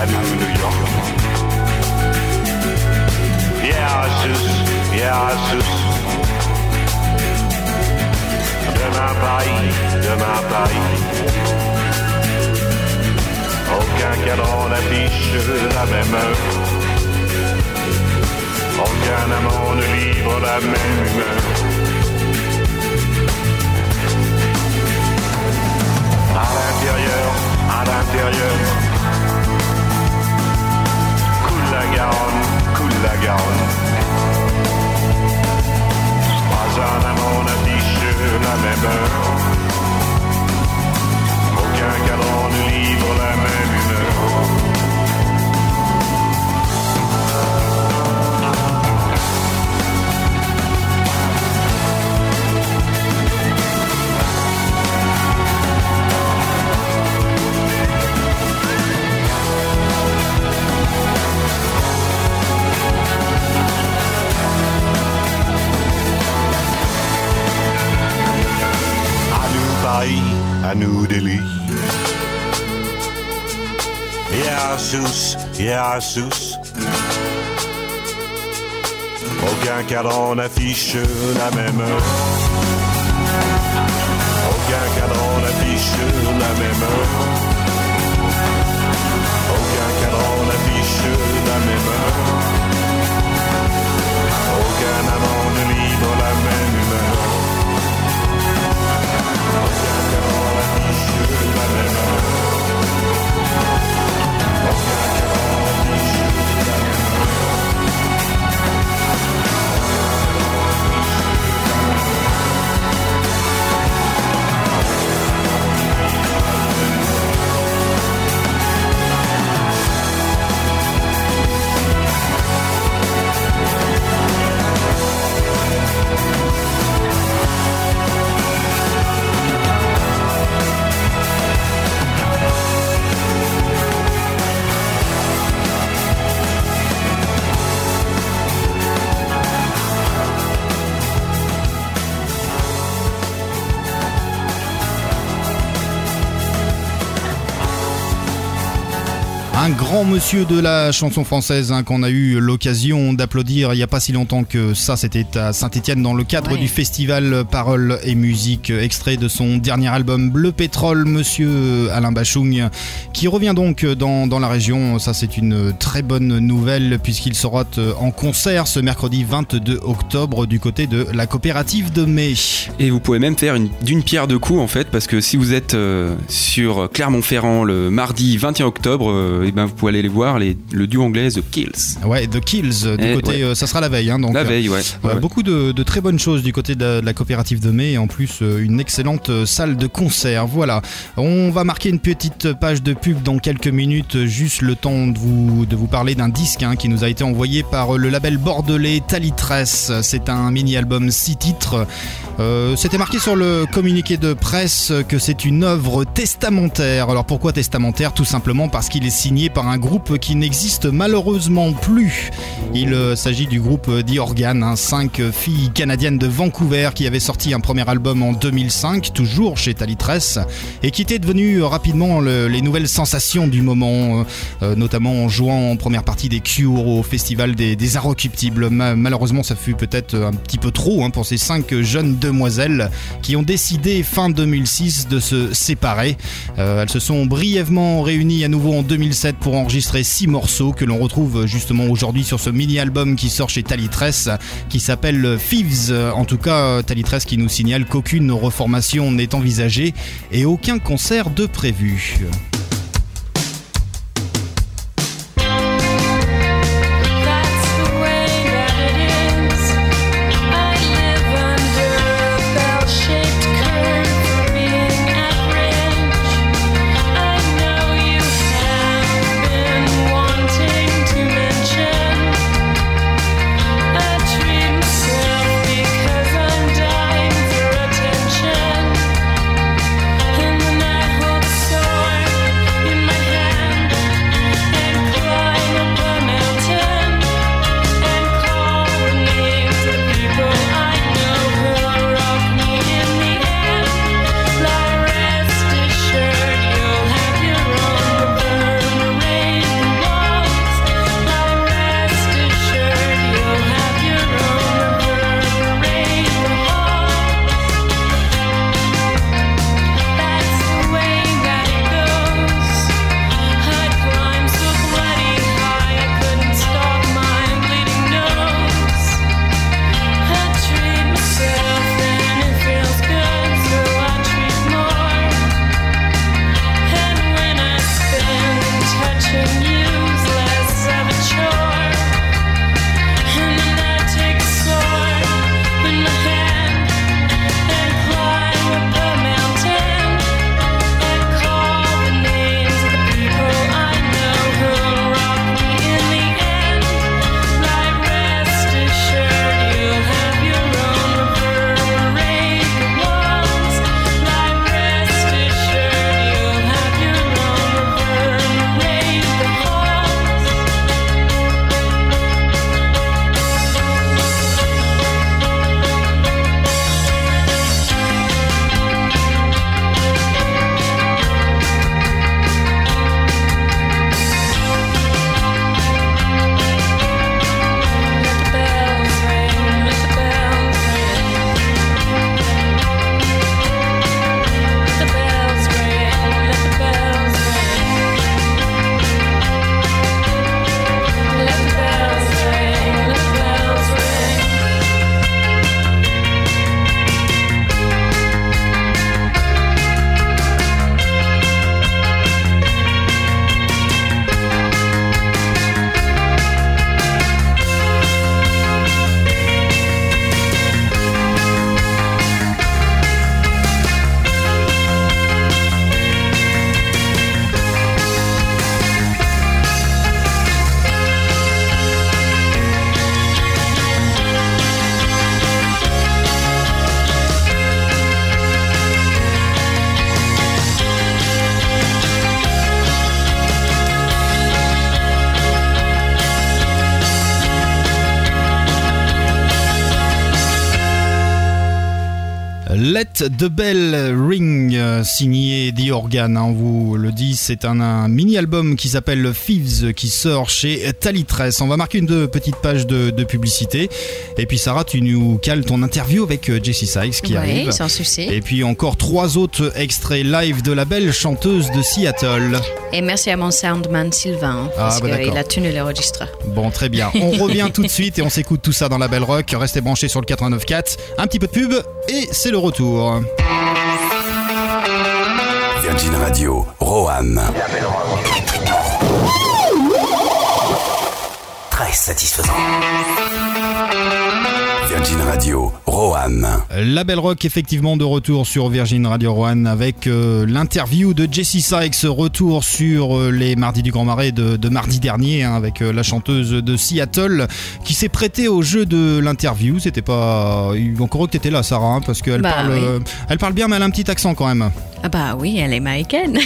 À nous New York. Yasus, Yasus. Demain Paris, demain Paris. Aucun cadran n'affiche la même. Aucun amant ne livre la même humeur. À l'intérieur, à l'intérieur. Garonne, coule la Garonne. Pas un amant n'affiche la même heure. Aucun cadran ne livre la même humeur. Paris, à nous Delhi. Yasus, Yasus. Aucun cadran n'affiche la même. Aucun cadran n'affiche la même. Aucun cadran n'affiche grand monsieur de la chanson française hein, qu'on a eu l'occasion d'applaudir il n'y a pas si longtemps que ça, c'était à Saint-Etienne dans le cadre Ouais. du festival Paroles et Musique, extrait de son dernier album Bleu Pétrole, monsieur Alain Bachung, qui revient donc dans, dans la région. Ça, c'est une très bonne nouvelle puisqu'il sera en concert ce mercredi 22 octobre du côté de la coopérative de mai. Et vous pouvez même faire une- d'une pierre deux coups en fait, parce que si vous êtes euh, sur Clermont-Ferrand le mardi 21 octobre, euh, eh ben vous pouvez aller les voir, les, le duo anglais The Kills. Ouais, The Kills, du Eh, côté, ouais. euh, ça sera la veille. hein, donc, La euh, veille, ouais. Euh, Ouais, ouais. Beaucoup de, de très bonnes choses du côté de la, de la coopérative de mai et en plus euh, une excellente euh, salle de concert. Voilà, on va marquer une petite page de pub dans quelques minutes, euh, juste le temps de vous, de vous parler d'un disque hein, qui nous a été envoyé par euh, le label bordelais Talitress. C'est un mini-album 6 titres. Euh, C'était marqué sur le communiqué de presse que c'est une œuvre testamentaire. Alors pourquoi testamentaire? Tout simplement parce qu'il est signé par un groupe qui n'existe malheureusement plus. Il euh, s'agit du groupe euh, The Organ, hein, cinq euh, filles canadiennes de Vancouver qui avaient sorti un premier album en 2005, toujours chez Talitress, et qui étaient devenues rapidement le- les nouvelles sensations du moment, notamment en jouant en première partie des Cure au festival des, des Inrecuptibles. Ma- malheureusement, ça fut peut-être un petit peu trop hein, pour ces cinq jeunes demoiselles qui ont décidé fin 2006 de se séparer. Elles se sont brièvement réunies à nouveau en 2007 pour enregistrer six morceaux que l'on retrouve justement aujourd'hui sur ce mini-album qui sort chez Talitress qui s'appelle Thieves. En tout cas, Talitress qui nous signale qu'aucune reformation n'est envisagée et aucun concert de prévu. Let the Bell Ring, euh, signé Organ. hein, on vous le dit, c'est un, un mini-album qui s'appelle Thieves qui sort chez Talitress. On va marquer une petite page de, de publicité. Et puis Sarah, tu nous cales ton interview avec euh, Jessie Sykes qui Oui, arrive. sans souci. Et puis encore trois autres extraits live de la belle chanteuse de Seattle. Et merci à mon soundman Sylvain, parce bah, d'accord. qu'il a tenu le registre. Bon, très bien. On <laughs> revient tout de suite et on s'écoute tout ça dans la Belle Rock. Restez branchés sur le 89.4. Un petit peu de pub et c'est le retour. Virgin Radio, Rohan. Très satisfaisant. Virgin Radio, Rohan. La Belle Rock, effectivement, de retour sur Virgin Radio One avec euh, l'interview de Jessie Sykes. Retour sur euh, les mardis du Grand Marais de, de mardi dernier hein, avec euh, la chanteuse de Seattle qui s'est prêtée au jeu de l'interview. C'était pas. Encore que t'étais là, Sarah, hein, parce qu'elle Bah, parle, oui. euh, elle parle bien, mais elle a un petit accent quand même. Ah bah oui, elle est américaine.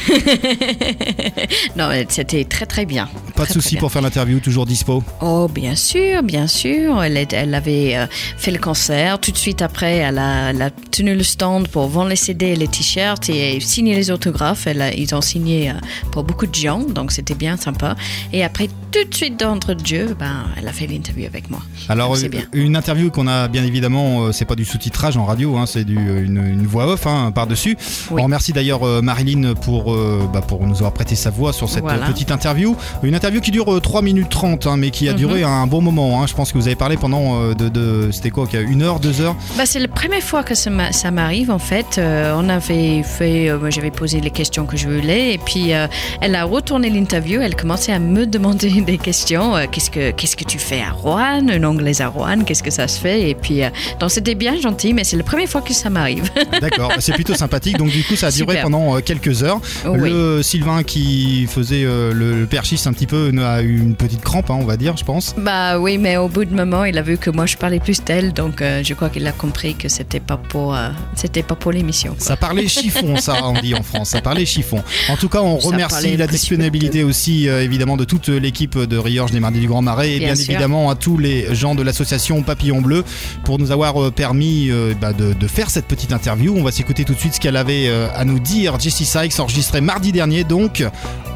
<laughs> non, c'était très très bien. Pas de souci pour faire l'interview, toujours dispo. Oh, bien sûr, bien sûr. Elle, elle avait euh, fait le concert. Tout de suite après, elle a, elle a tenu le stand pour vendre les CD et les t-shirts et signer les autographes. Elle a- ils ont signé euh, pour beaucoup de gens, donc c'était bien sympa. Et après, tout de suite d'entre Dieu, ben, elle a fait l'interview avec moi. Alors Donc, euh, bien. une interview qu'on a bien évidemment, euh, c'est pas du sous-titrage en radio, hein, c'est une, une voix off hein, par-dessus. Oui. On remercie d'ailleurs Marilyn pour, euh, bah, pour nous avoir prêté sa voix sur cette Voilà. petite interview. Une interview qui dure euh, 3 minutes 30, hein, mais qui a Mhm. duré un bon moment. Je pense que vous avez parlé pendant de, de- c'était quoi, qu'il y a une heure, deux heures Bah, c'est la première fois que ça m'a- ça m'arrive en fait. Euh, on avait fait, euh, j'avais posé les questions que je voulais et puis euh, elle a retourné l'interview. Elle commençait à me <laughs> demander des questions. Qu'est-ce que qu'est-ce que tu fais à Rouen, un anglais à Rouen, qu'est-ce que ça se fait? Et puis donc c'était bien gentil, mais c'est la première fois que ça m'arrive. <laughs> D'accord, c'est plutôt sympathique. Donc du coup, ça a duré Super. pendant quelques heures. Le Sylvain qui faisait le, le perchiste un petit peu a eu une petite crampe, hein, on va dire, je pense. Bah oui, mais au bout de moment, il a vu que moi je parlais plus d'elle, donc euh, je crois qu'il a compris que c'était pas pour euh, c'était pas pour l'émission. quoi. Ça parlait chiffon, ça, on dit en France. Ça parlait chiffon. En tout cas, on Ça remercie la disponibilité aussi, euh, évidemment, de toute l'équipe de Riorge des Mardis du Grand Marais et bien, évidemment à tous les gens de l'association Papillon Bleu pour nous avoir permis euh, bah, de, de faire cette petite interview. On va s'écouter tout de suite ce qu'elle avait euh, à nous dire. Jessie Sykes, enregistré mardi dernier, donc,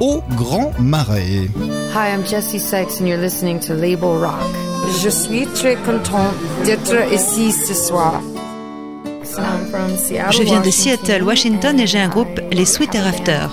au Grand Marais. Hi, I'm Jessie Sykes and you're listening to Label Rock. Je suis très contente d'être ici ce soir. I'm from Seattle, Je viens de Washington, Seattle, Washington et j'ai un groupe, les Sweet Hereafter.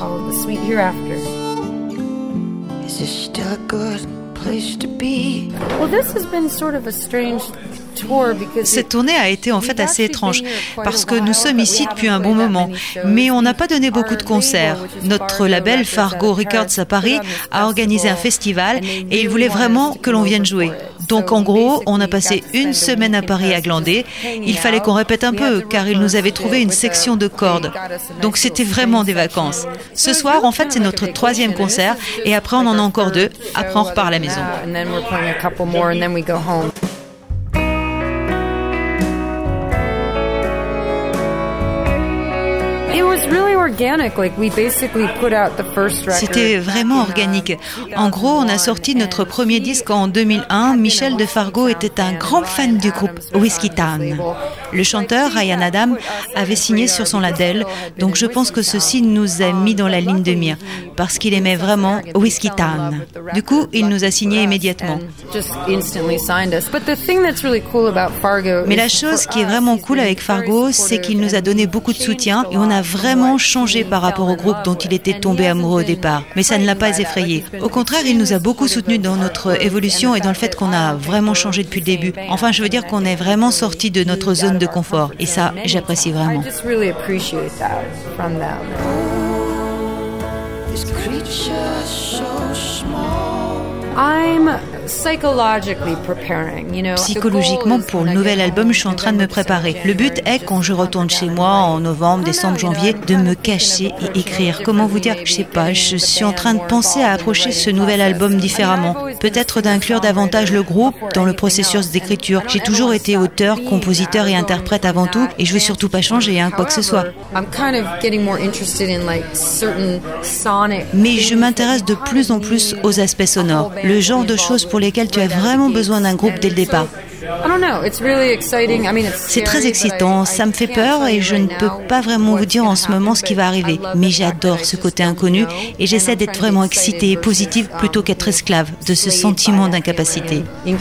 Cette tournée a été en fait assez étrange parce que nous sommes ici depuis un bon moment, mais on n'a pas donné beaucoup de concerts. Notre label Fargo Records à Paris a organisé un festival et il voulait vraiment que l'on vienne jouer. Donc en gros, on a passé une semaine à Paris à glander. Il fallait qu'on répète un peu car ils nous avaient trouvé une section de cordes. Donc c'était vraiment des vacances. Ce soir, en fait, c'est notre troisième concert et après on en a encore deux. Après on repart à la maison. C'était vraiment organique. En gros, on a sorti notre premier disque en 2001. Michel de Fargo était un grand fan du groupe Whiskey Town. Le chanteur Ryan Adam avait signé sur son label, donc je pense que ceci nous a mis dans la ligne de mire, parce qu'il aimait vraiment Whiskey Town. Du coup, il nous a signé immédiatement. Mais is la chose qui est vraiment cool avec Fargo, c'est qu'il nous a donné beaucoup de soutien et on a vraiment changé par rapport au groupe dont il était tombé amoureux au départ. Mais ça ne l'a pas effrayé. Au contraire, il nous a beaucoup soutenus dans notre évolution et dans le fait qu'on a vraiment changé depuis le début. Enfin, je veux dire qu'on est vraiment sorti de notre zone de confort. Et ça, j'apprécie vraiment. I just really appreciate that from them. This creature so small. I'm Psychologiquement, pour le nouvel album, je suis en train de me préparer. Le but est, quand je retourne chez moi en novembre, décembre, janvier, de me cacher et écrire. Comment vous dire? Je sais pas, je suis en train de penser à approcher ce nouvel album différemment. Peut-être d'inclure davantage le groupe dans le processus d'écriture. J'ai toujours été auteur, compositeur et interprète avant tout, et je veux surtout pas changer, hein, quoi que ce soit. I'm kind of getting more interested in like certain sonic Mais je m'intéresse de plus en plus aux aspects sonores, le genre de choses pour lesquelles tu as vraiment besoin d'un groupe dès le départ. I don't know. It's really exciting. I mean, it's C'est très excitant, ça me fait peur et je ne peux pas vraiment vous dire en ce moment ce qui va arriver. Mais j'adore ce côté inconnu et j'essaie d'être vraiment excitée et positive um, plutôt qu'être esclave de ce sentiment d'incapacité. <laughs>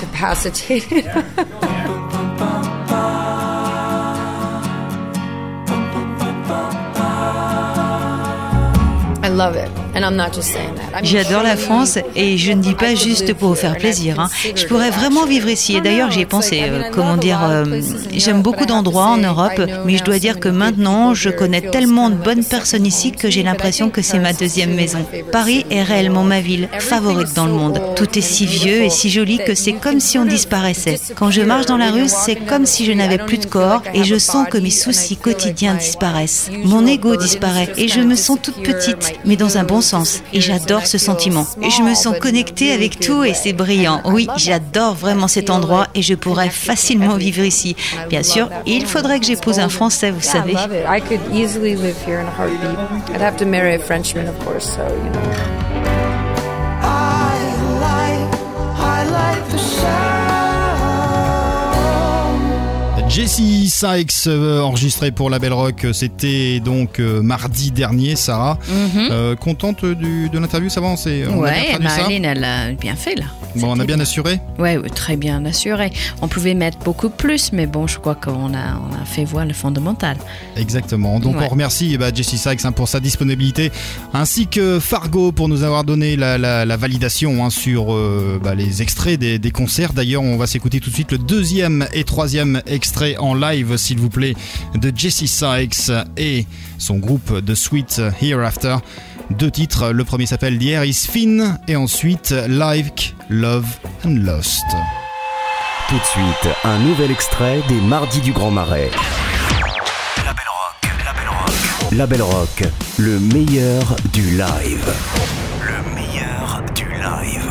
I love it, and I'm not just saying that. J'adore la France et je ne dis pas juste pour vous faire plaisir. hein. Je pourrais vraiment vivre ici. Et d'ailleurs, j'y ai pensé. Euh, Comment dire euh, J'aime beaucoup d'endroits en Europe, mais je dois dire que maintenant, je connais tellement de bonnes personnes ici que j'ai l'impression que c'est ma deuxième maison. Paris est réellement ma ville favorite dans le monde. Tout est si vieux et si joli que c'est comme si on disparaissait. Quand je marche dans la rue, c'est comme si je n'avais plus de corps et je sens que mes soucis quotidiens disparaissent. Mon ego disparaît et je me sens toute petite, mais dans un bon sens. Et j'adore ce sentiment. Je me sens connectée avec tout et c'est brillant. Oui, j'adore vraiment cet endroit et je pourrais facilement vivre ici. Bien sûr, il faudrait que j'épouse un Français, vous savez. I love it. I could easily live here in a heartbeat. I'd have to marry a Frenchman, of course, so, you know. I like, I like the. Jesse Sykes, euh, enregistré pour la Belle Rock, euh, c'était donc euh, mardi dernier, Sarah. Mhm. Euh, contente du- de l'interview, ça va on, Ouais, elle a bien fait là. Bon, on a bien assuré Ouais, ouais, très bien assuré. On pouvait mettre beaucoup plus, mais bon, je crois qu'on a, on a fait voir le fondamental. Exactement. Donc Ouais. on remercie eh ben, Jesse Sykes hein, pour sa disponibilité, ainsi que Fargo pour nous avoir donné la, la- la validation hein, sur euh, bah, les extraits des, des concerts. D'ailleurs, on va s'écouter tout de suite le deuxième et troisième extrait en live, s'il vous plaît, de Jesse Sykes et son groupe The Sweet Hereafter. Deux titres, le premier s'appelle The Air is Thin et ensuite Like, Love and Lost. Tout de suite, un nouvel extrait des Mardis du Grand Marais. La Belle Rock, le meilleur du live. Le meilleur du live.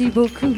Merci beaucoup.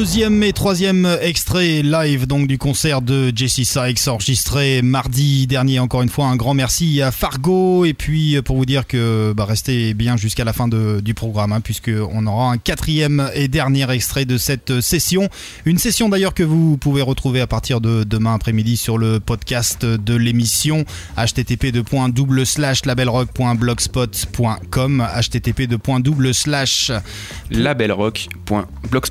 Deuxième et troisième extrait live donc du concert de Jesse Sykes enregistré mardi dernier. Encore une fois, un grand merci à Fargo et puis pour vous dire que bah, restez bien jusqu'à la fin de- du programme hein, puisque on aura un quatrième et dernier extrait de cette session. Une session d'ailleurs que vous pouvez retrouver à partir de demain après-midi sur le podcast de l'émission http labelrock.blog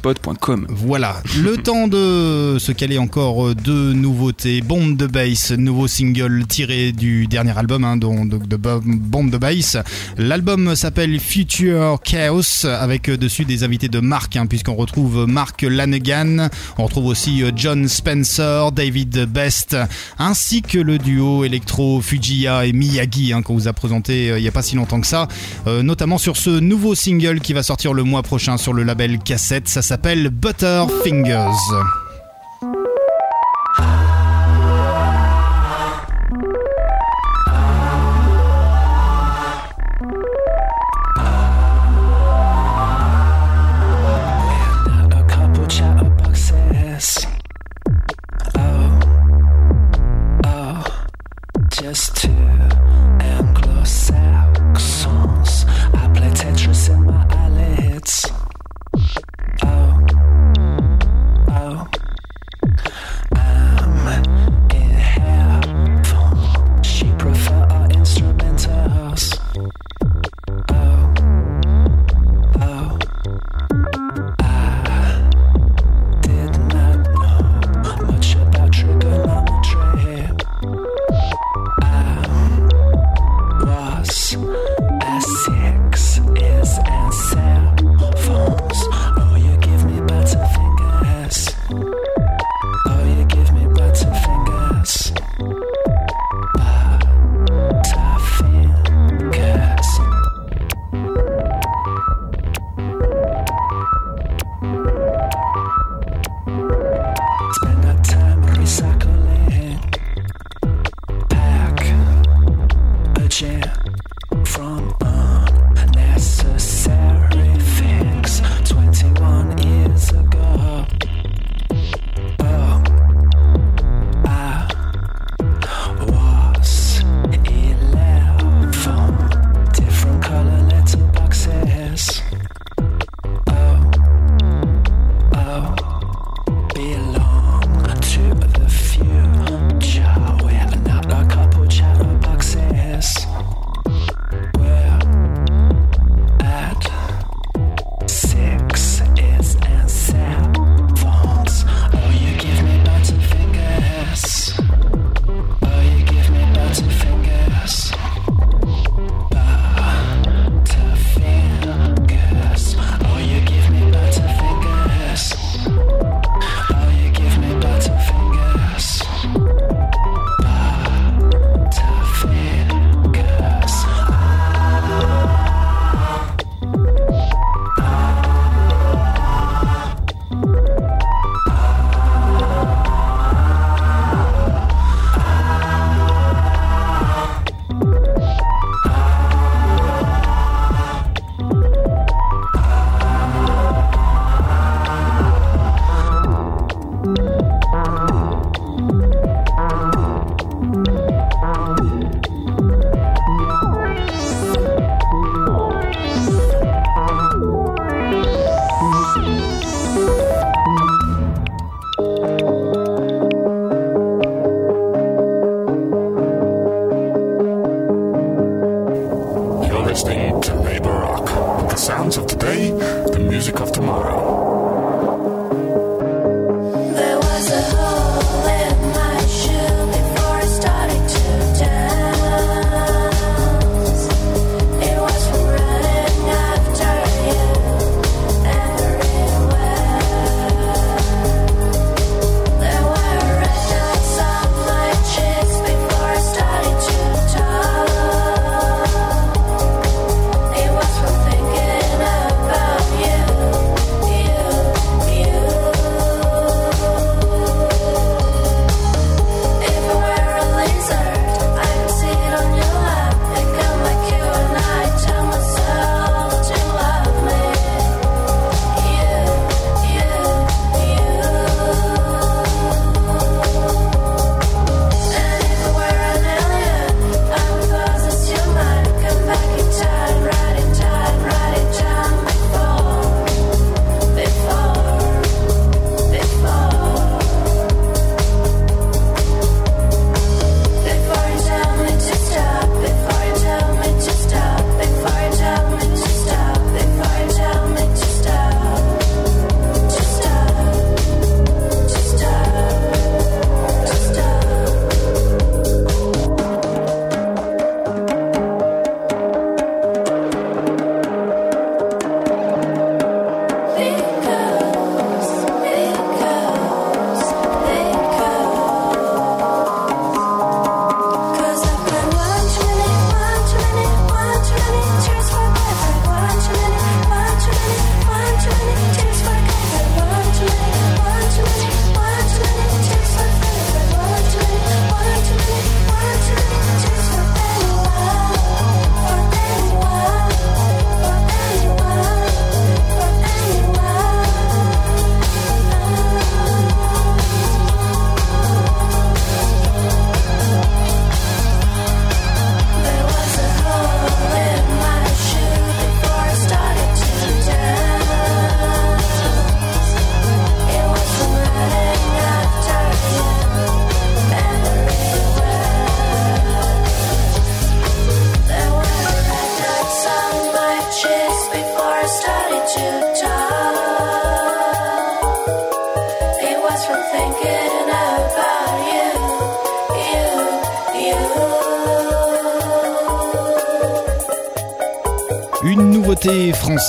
Voilà, le <laughs> temps de se caler encore deux nouveautés. Bombe de bass, nouveau single tiré du dernier album hein, de, de Bo- Bombe de bass. L'album s'appelle Future Chaos avec euh, dessus des invités de marque hein, puisqu'on retrouve Mark Lanegan, on retrouve aussi euh, John Spencer, David Best, ainsi que le duo électro Fujiya et Miyagi hein, qu'on vous a présenté euh, il n'y a pas si longtemps que ça, euh, notamment sur ce nouveau single qui va sortir le mois prochain sur le label Cassette. Ça s'appelle Butterfingers. A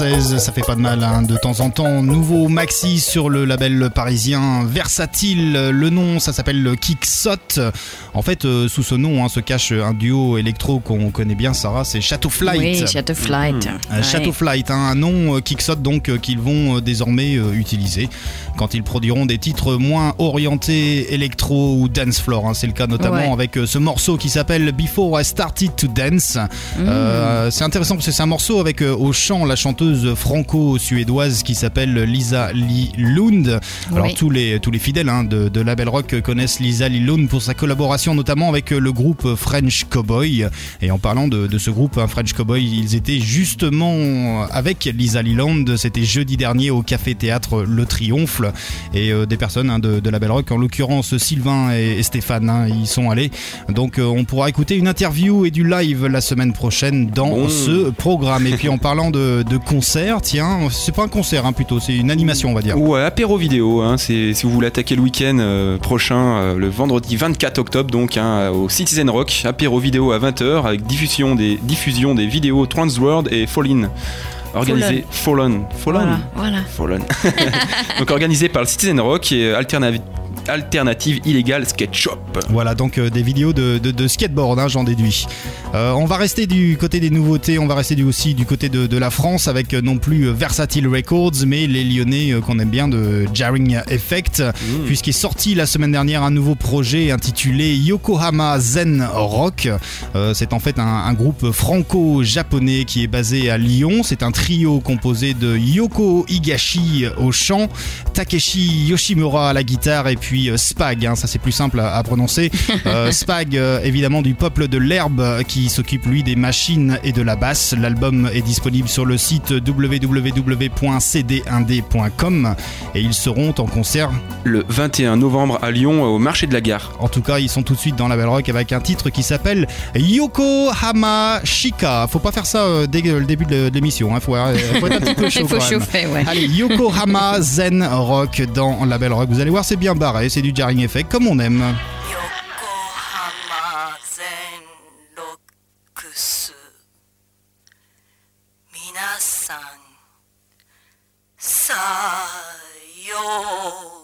française, ça fait pas de mal hein, de temps en temps. Nouveau maxi sur le label parisien Versatile. Le nom, ça s'appelle Kicksot. En fait, euh, sous ce nom hein, se cache un duo électro qu'on connaît bien, Sarah, c'est Chateau Flight. Oui, Chateau Flight. Euh, Ouais. Flight, hein, un nom euh, Kicksot donc qu'ils vont désormais utiliser quand ils produiront des titres moins orientés électro ou dance floor. C'est le cas notamment Ouais. avec ce morceau qui s'appelle Before I Started to Dance. Euh, c'est intéressant parce que c'est un morceau avec euh, au chant la chanteuse franco-suédoise qui s'appelle Lisa Lee Lund. Alors Oui. tous les tous les fidèles hein, de, de Label Rock connaissent Lisa Lee Lund pour sa collaboration notamment avec euh, le groupe French Cowboy. Et en parlant de, de ce groupe hein, French Cowboy, ils étaient justement avec Lisa Lee Lund. C'était jeudi dernier au Café Théâtre Le Triomphe et euh, des personnes hein, de, de Label Rock, en l'occurrence Sylvain et, et Stéphane, hein, y sont allés. Donc euh, on pourra écouter une interview et du live la semaine prochaine dans Bon. ce programme. Et puis en parlant de, de concert, tiens, c'est pas un concert hein, plutôt, c'est une animation on va dire. Ouais, apéro vidéo, hein, c'est si vous voulez attaquer le week-end euh, prochain, euh, le vendredi 24 octobre, donc hein, au Citizen Rock, apéro vidéo à 20h avec diffusion des, diffusion des vidéos Transworld et Fallin. Organisé Fallen. Fallen. Voilà, voilà. Fallen. <laughs> donc organisé par le Citizen Rock et Alternative, alternative illégale Sketch Shop. Voilà donc euh, des vidéos de, de- de skateboard, hein, j'en déduis. Euh, on va rester du côté des nouveautés, on va rester du, aussi du côté de, de la France avec euh, non plus Versatile Records, mais les Lyonnais qu'on aime bien de Jarring Effect, puisqu'est sorti la semaine dernière un nouveau projet intitulé Yokohama Zen Rock. Euh, c'est en fait un, un groupe franco-japonais qui est basé à Lyon. C'est un trio composé de Yoko Higashi au chant, Takeshi Yoshimura à la guitare et puis euh, Spag, hein, ça c'est plus simple à, à prononcer. <laughs> Euh, Spag, euh, évidemment du peuple de l'herbe qui s'occupe lui des machines et de la basse. L'album est disponible sur le site www.cd1d.com et ils seront en concert Le 21 novembre à Lyon au marché de la gare. en tout cas, ils sont tout de suite dans la Belle Rock avec un titre qui s'appelle Yokohama Shika. Faut pas faire ça dès le début de l'émission, hein. faut, faut être un petit peu <laughs> chaud. Faut chauffer, ouais. Allez, Yokohama Zen Rock dans la Belle Rock. Vous allez voir, c'est bien c'est du jarring effect comme on aime. 横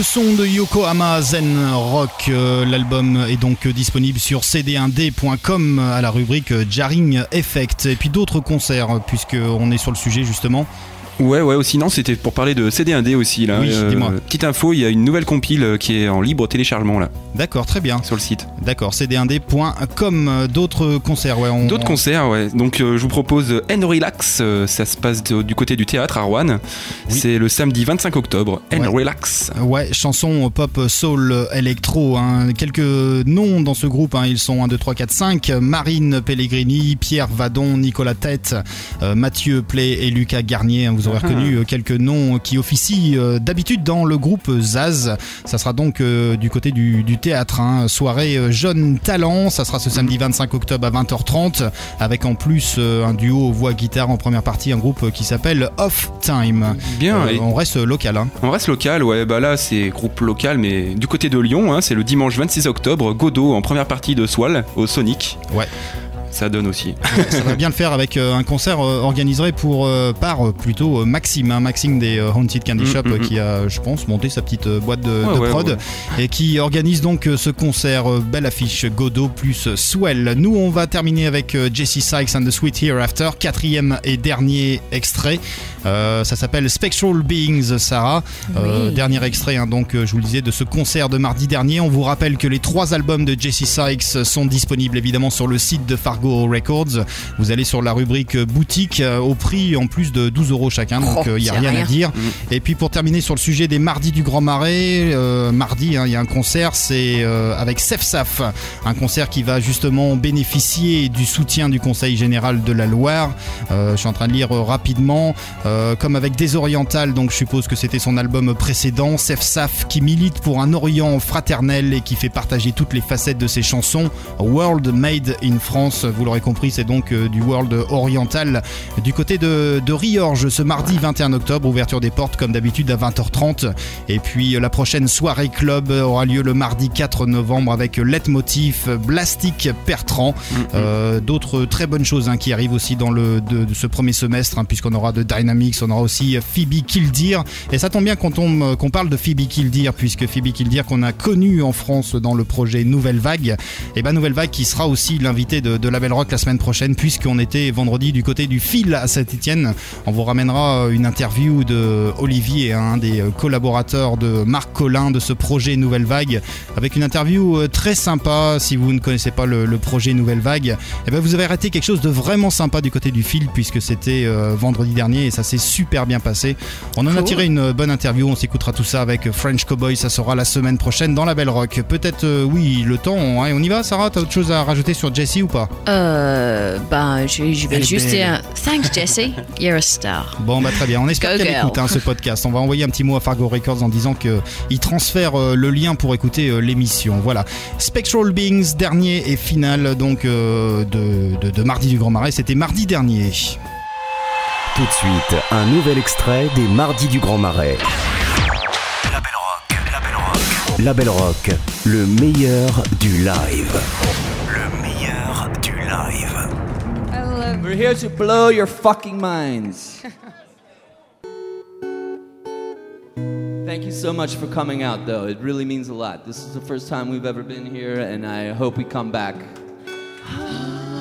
Le son de Yokohama Zen Rock, euh, l'album est donc disponible sur cd1d.com à la rubrique Jarring Effect et puis d'autres concerts puisque on est sur le sujet justement. Ouais, ouais, aussi, non, c'était pour parler de CD1D aussi. Là. Oui, dis-moi. Petite info, il y a une nouvelle compile euh, qui est en libre téléchargement là, D'accord, très bien. sur le site. D'accord, cd1d.com, euh, d'autres concerts, ouais. on- D'autres concerts, ouais. Donc euh, je vous propose N Relax, euh, ça se passe de- du côté du théâtre à Rouen. C'est le samedi 25 octobre. N Ouais. Relax. Ouais, chanson pop, soul, électro. hein. Quelques noms dans ce groupe. hein. Ils sont 1, 2, 3, 4, 5. Marine Pellegrini, Pierre Vadon, Nicolas Tête, euh, Mathieu Play et Lucas Garnier. hein. Vous aurez Ah. reconnu euh, quelques noms qui officient euh, d'habitude dans le groupe Zaz. Ça sera donc euh, du côté du, du théâtre. hein. Soirée Jeune Talent. Ça sera ce samedi 25 octobre à 20h30. Avec en plus un duo voix-guitare en première partie. Un groupe qui s'appelle Off Time. Bien, Euh, on reste local. hein. On reste local, ouais, bah là c'est groupe local, mais du côté de Lyon, hein, c'est le dimanche 26 octobre, Godot en première partie de Swal au Sonic. Ouais. Ça donne aussi. ça va bien le faire avec euh, un concert euh, organisé pour euh, par plutôt Maxime, hein, Maxime des Haunted Candy Mm, Shop mm, mm. qui a, je pense, monté sa petite boîte de, Ouais, de prod ouais. et qui organise donc ce concert belle affiche Godot plus Swell. Nous, on va terminer avec Jesse Sykes and the Sweet Hereafter, quatrième et dernier extrait. Euh, ça s'appelle Spectral Beings, Sarah. Euh, Oui. Dernier extrait, hein, donc euh, je vous le disais, de ce concert de mardi dernier. On vous rappelle que les trois albums de Jesse Sykes sont disponibles évidemment sur le site de Fargo Records. Vous allez sur la rubrique boutique au prix en plus de 12 euros chacun, donc Oh, il n'y a rien, à dire. Et puis pour terminer sur le sujet des mardis du Grand Marais, euh, mardi hein, il y a un concert, c'est avec Sefsaf, un concert qui va justement bénéficier du soutien du Conseil général de la Loire. Je suis en train de lire rapidement, euh, comme avec Désoriental, donc je suppose que c'était son album précédent, Sefsaf qui milite pour un Orient fraternel et qui fait partager toutes les facettes de ses chansons. World Made in France, vous l'aurez compris, c'est donc euh, du World oriental du côté de, de Riorges ce mardi 21 octobre, ouverture des portes comme d'habitude à 20h30. Et puis euh, la prochaine soirée club aura lieu le mardi 4 novembre avec Leitmotiv, Blastic Pertrand. Euh, D'autres très bonnes choses hein, qui arrivent aussi dans le de, de ce premier semestre, hein, puisqu'on aura de On aura aussi Phoebe Killdeer. Et ça tombe bien qu'on qu'on parle de Phoebe Killdeer, puisque Phoebe Killdeer qu'on a connu en France dans le projet Nouvelle Vague, et ben Nouvelle Vague qui sera aussi l'invité de, de la Belle Rock la semaine prochaine, puisqu'on était vendredi du côté du fil à Saint-Etienne. On vous ramènera euh, une interview de Olivier, un des euh, collaborateurs de Marc Collin de ce projet Nouvelle Vague, avec une interview euh, très sympa. Si vous ne connaissez pas le, le projet Nouvelle Vague, eh ben vous avez raté quelque chose de vraiment sympa du côté du fil, puisque c'était vendredi dernier et ça s'est super bien passé. On en a tiré une bonne interview. On s'écoutera tout ça avec French Cowboy. Ça sera la semaine prochaine dans la Belle Rock. Peut-être, euh, oui, le temps. hein. on y va, Sarah? T'as autre chose à rajouter sur Jesse ou pas? Euh, ben, je, je vais est juste belle. dire thanks Jesse, <laughs> you're a star. Bon, bah très bien. On espère qu'elle écoute hein, ce podcast. On va envoyer un petit mot à Fargo Records en disant qu'il transfère euh, le lien pour écouter euh, l'émission. Voilà. Spectral Beings, dernier et final donc euh, de, de- de Mardi du Grand Marais. C'était mardi dernier. Tout de suite, un nouvel extrait des Mardis du Grand Marais. La Belle Rock, le meilleur du live. Le meilleur du live. We're here to blow your fucking minds. <laughs> Thank you so much for coming out, though. It really means a lot. This is the first time we've ever been here, and I hope we come back. <sighs> <laughs>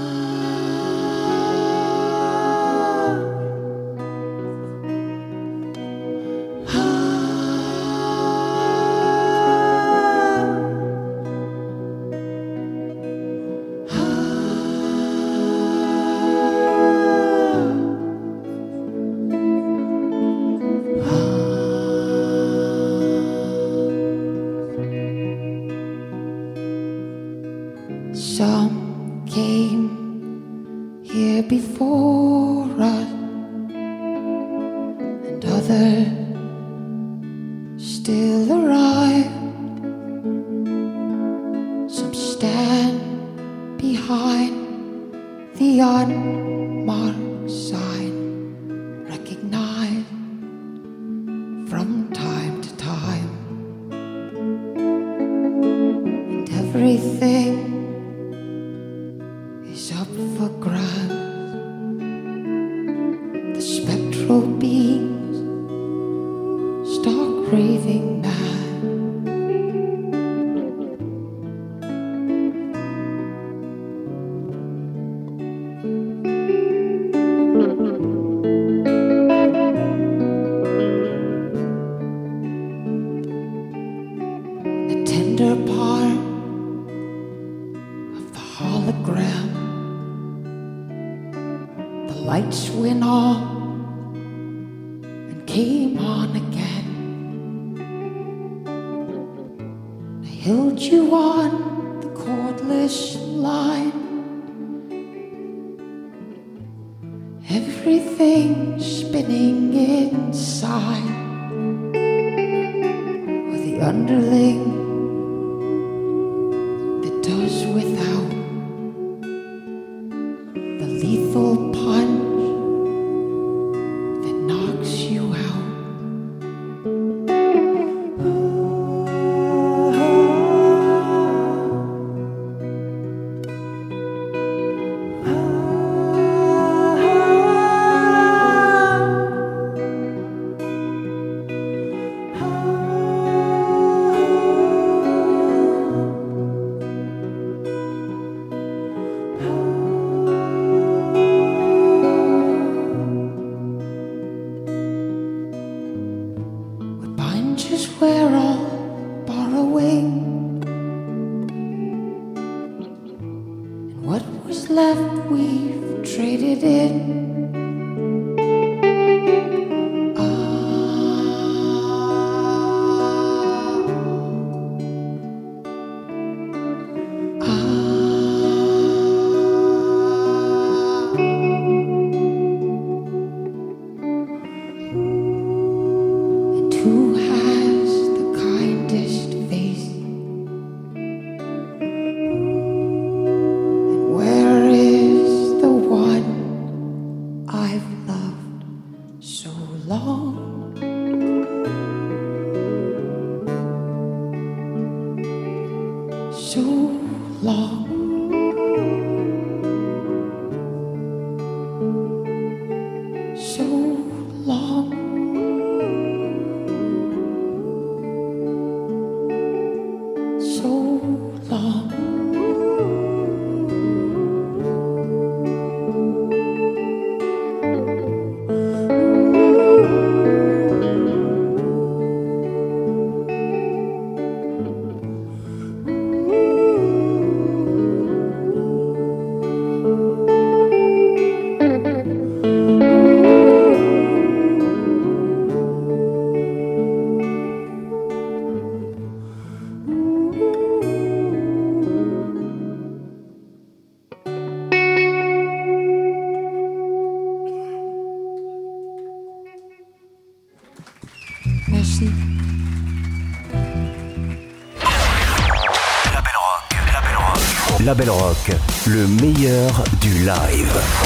Label Rock, le meilleur du live.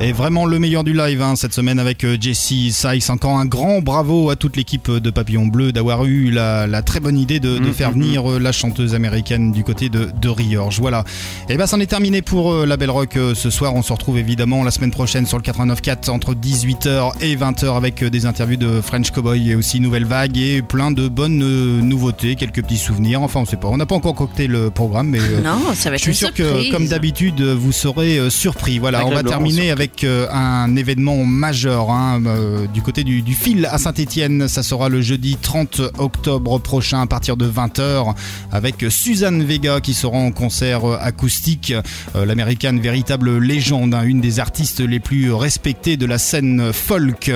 Et vraiment le meilleur du live hein, cette semaine avec euh, Jesse Sykes. Encore un grand bravo à toute l'équipe de Papillon Bleu d'avoir eu la, la très bonne idée de, de Mhm, faire venir euh, la chanteuse américaine du côté de, de Riorge. Voilà. Et ben c'en est terminé pour euh, la Belle Rock euh, ce soir. On se retrouve évidemment la semaine prochaine sur le 89.4 entre 18h et 20h avec euh, des interviews de French Cowboy et aussi Nouvelle Vague et plein de bonnes euh, nouveautés, quelques petits souvenirs. Enfin on sait pas. On n'a pas encore concocté le programme mais euh, Non, ça va être je suis sûr que, comme d'habitude, vous serez euh, surpris. Voilà, on va terminer avec euh, un événement majeur hein, euh, du côté du, du fil à Saint-Etienne. Ça sera le jeudi 30 octobre prochain à partir de 20h avec Suzanne Vega qui sera en concert euh, acoustique. L'américaine, véritable légende, hein, une des artistes les plus respectées de la scène folk.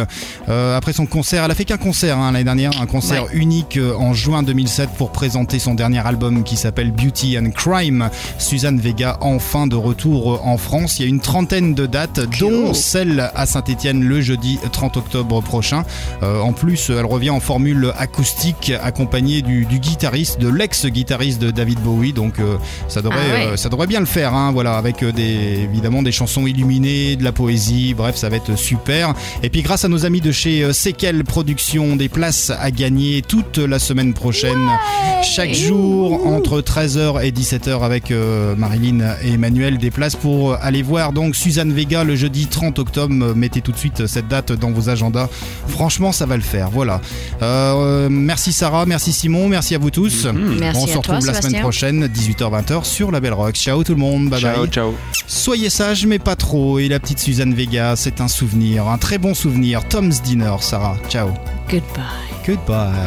Euh, après son concert, elle a fait qu'un concert hein, l'année dernière, un concert Ouais. unique en juin 2007 pour présenter son dernier album qui s'appelle Beauty and Crime. Suzanne Vega enfin de retour en France. Il y a une trentaine de dates, dont celle à Saint-Etienne le jeudi 30 octobre prochain. Euh, en plus, elle revient en formule acoustique accompagnée du, du guitariste, de l'ex-guitariste de David Bowie. Donc euh, ça devrait, Ah ouais. euh, ça devrait bien le faire. hein, voilà, avec des, évidemment des chansons illuminées, de la poésie. Bref, ça va être super. Et puis grâce à nos amis de chez Sequel Productions, des places à gagner toute la semaine prochaine. Chaque jour entre 13h et 17h avec Marilyn et Emmanuel des places pour aller voir donc Suzanne Vega le jeudi 30 octobre. Mettez tout de suite cette date dans vos agendas. Franchement, ça va le faire. Voilà. Euh, merci Sarah, merci Simon, merci à vous tous. Merci On se retrouve la semaine prochaine 18h-20h sur la Belle Rock. Ciao tout le monde. Bye Ciao, bye. ciao. Soyez sages mais pas trop. Et la petite Suzanne Vega, c'est un souvenir, un très bon souvenir. Tom's Dinner, Sarah. Ciao. Goodbye. Goodbye.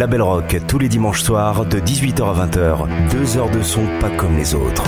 Label Rock tous les dimanches soirs de 18h à 20h. Deux heures de son pas comme les autres.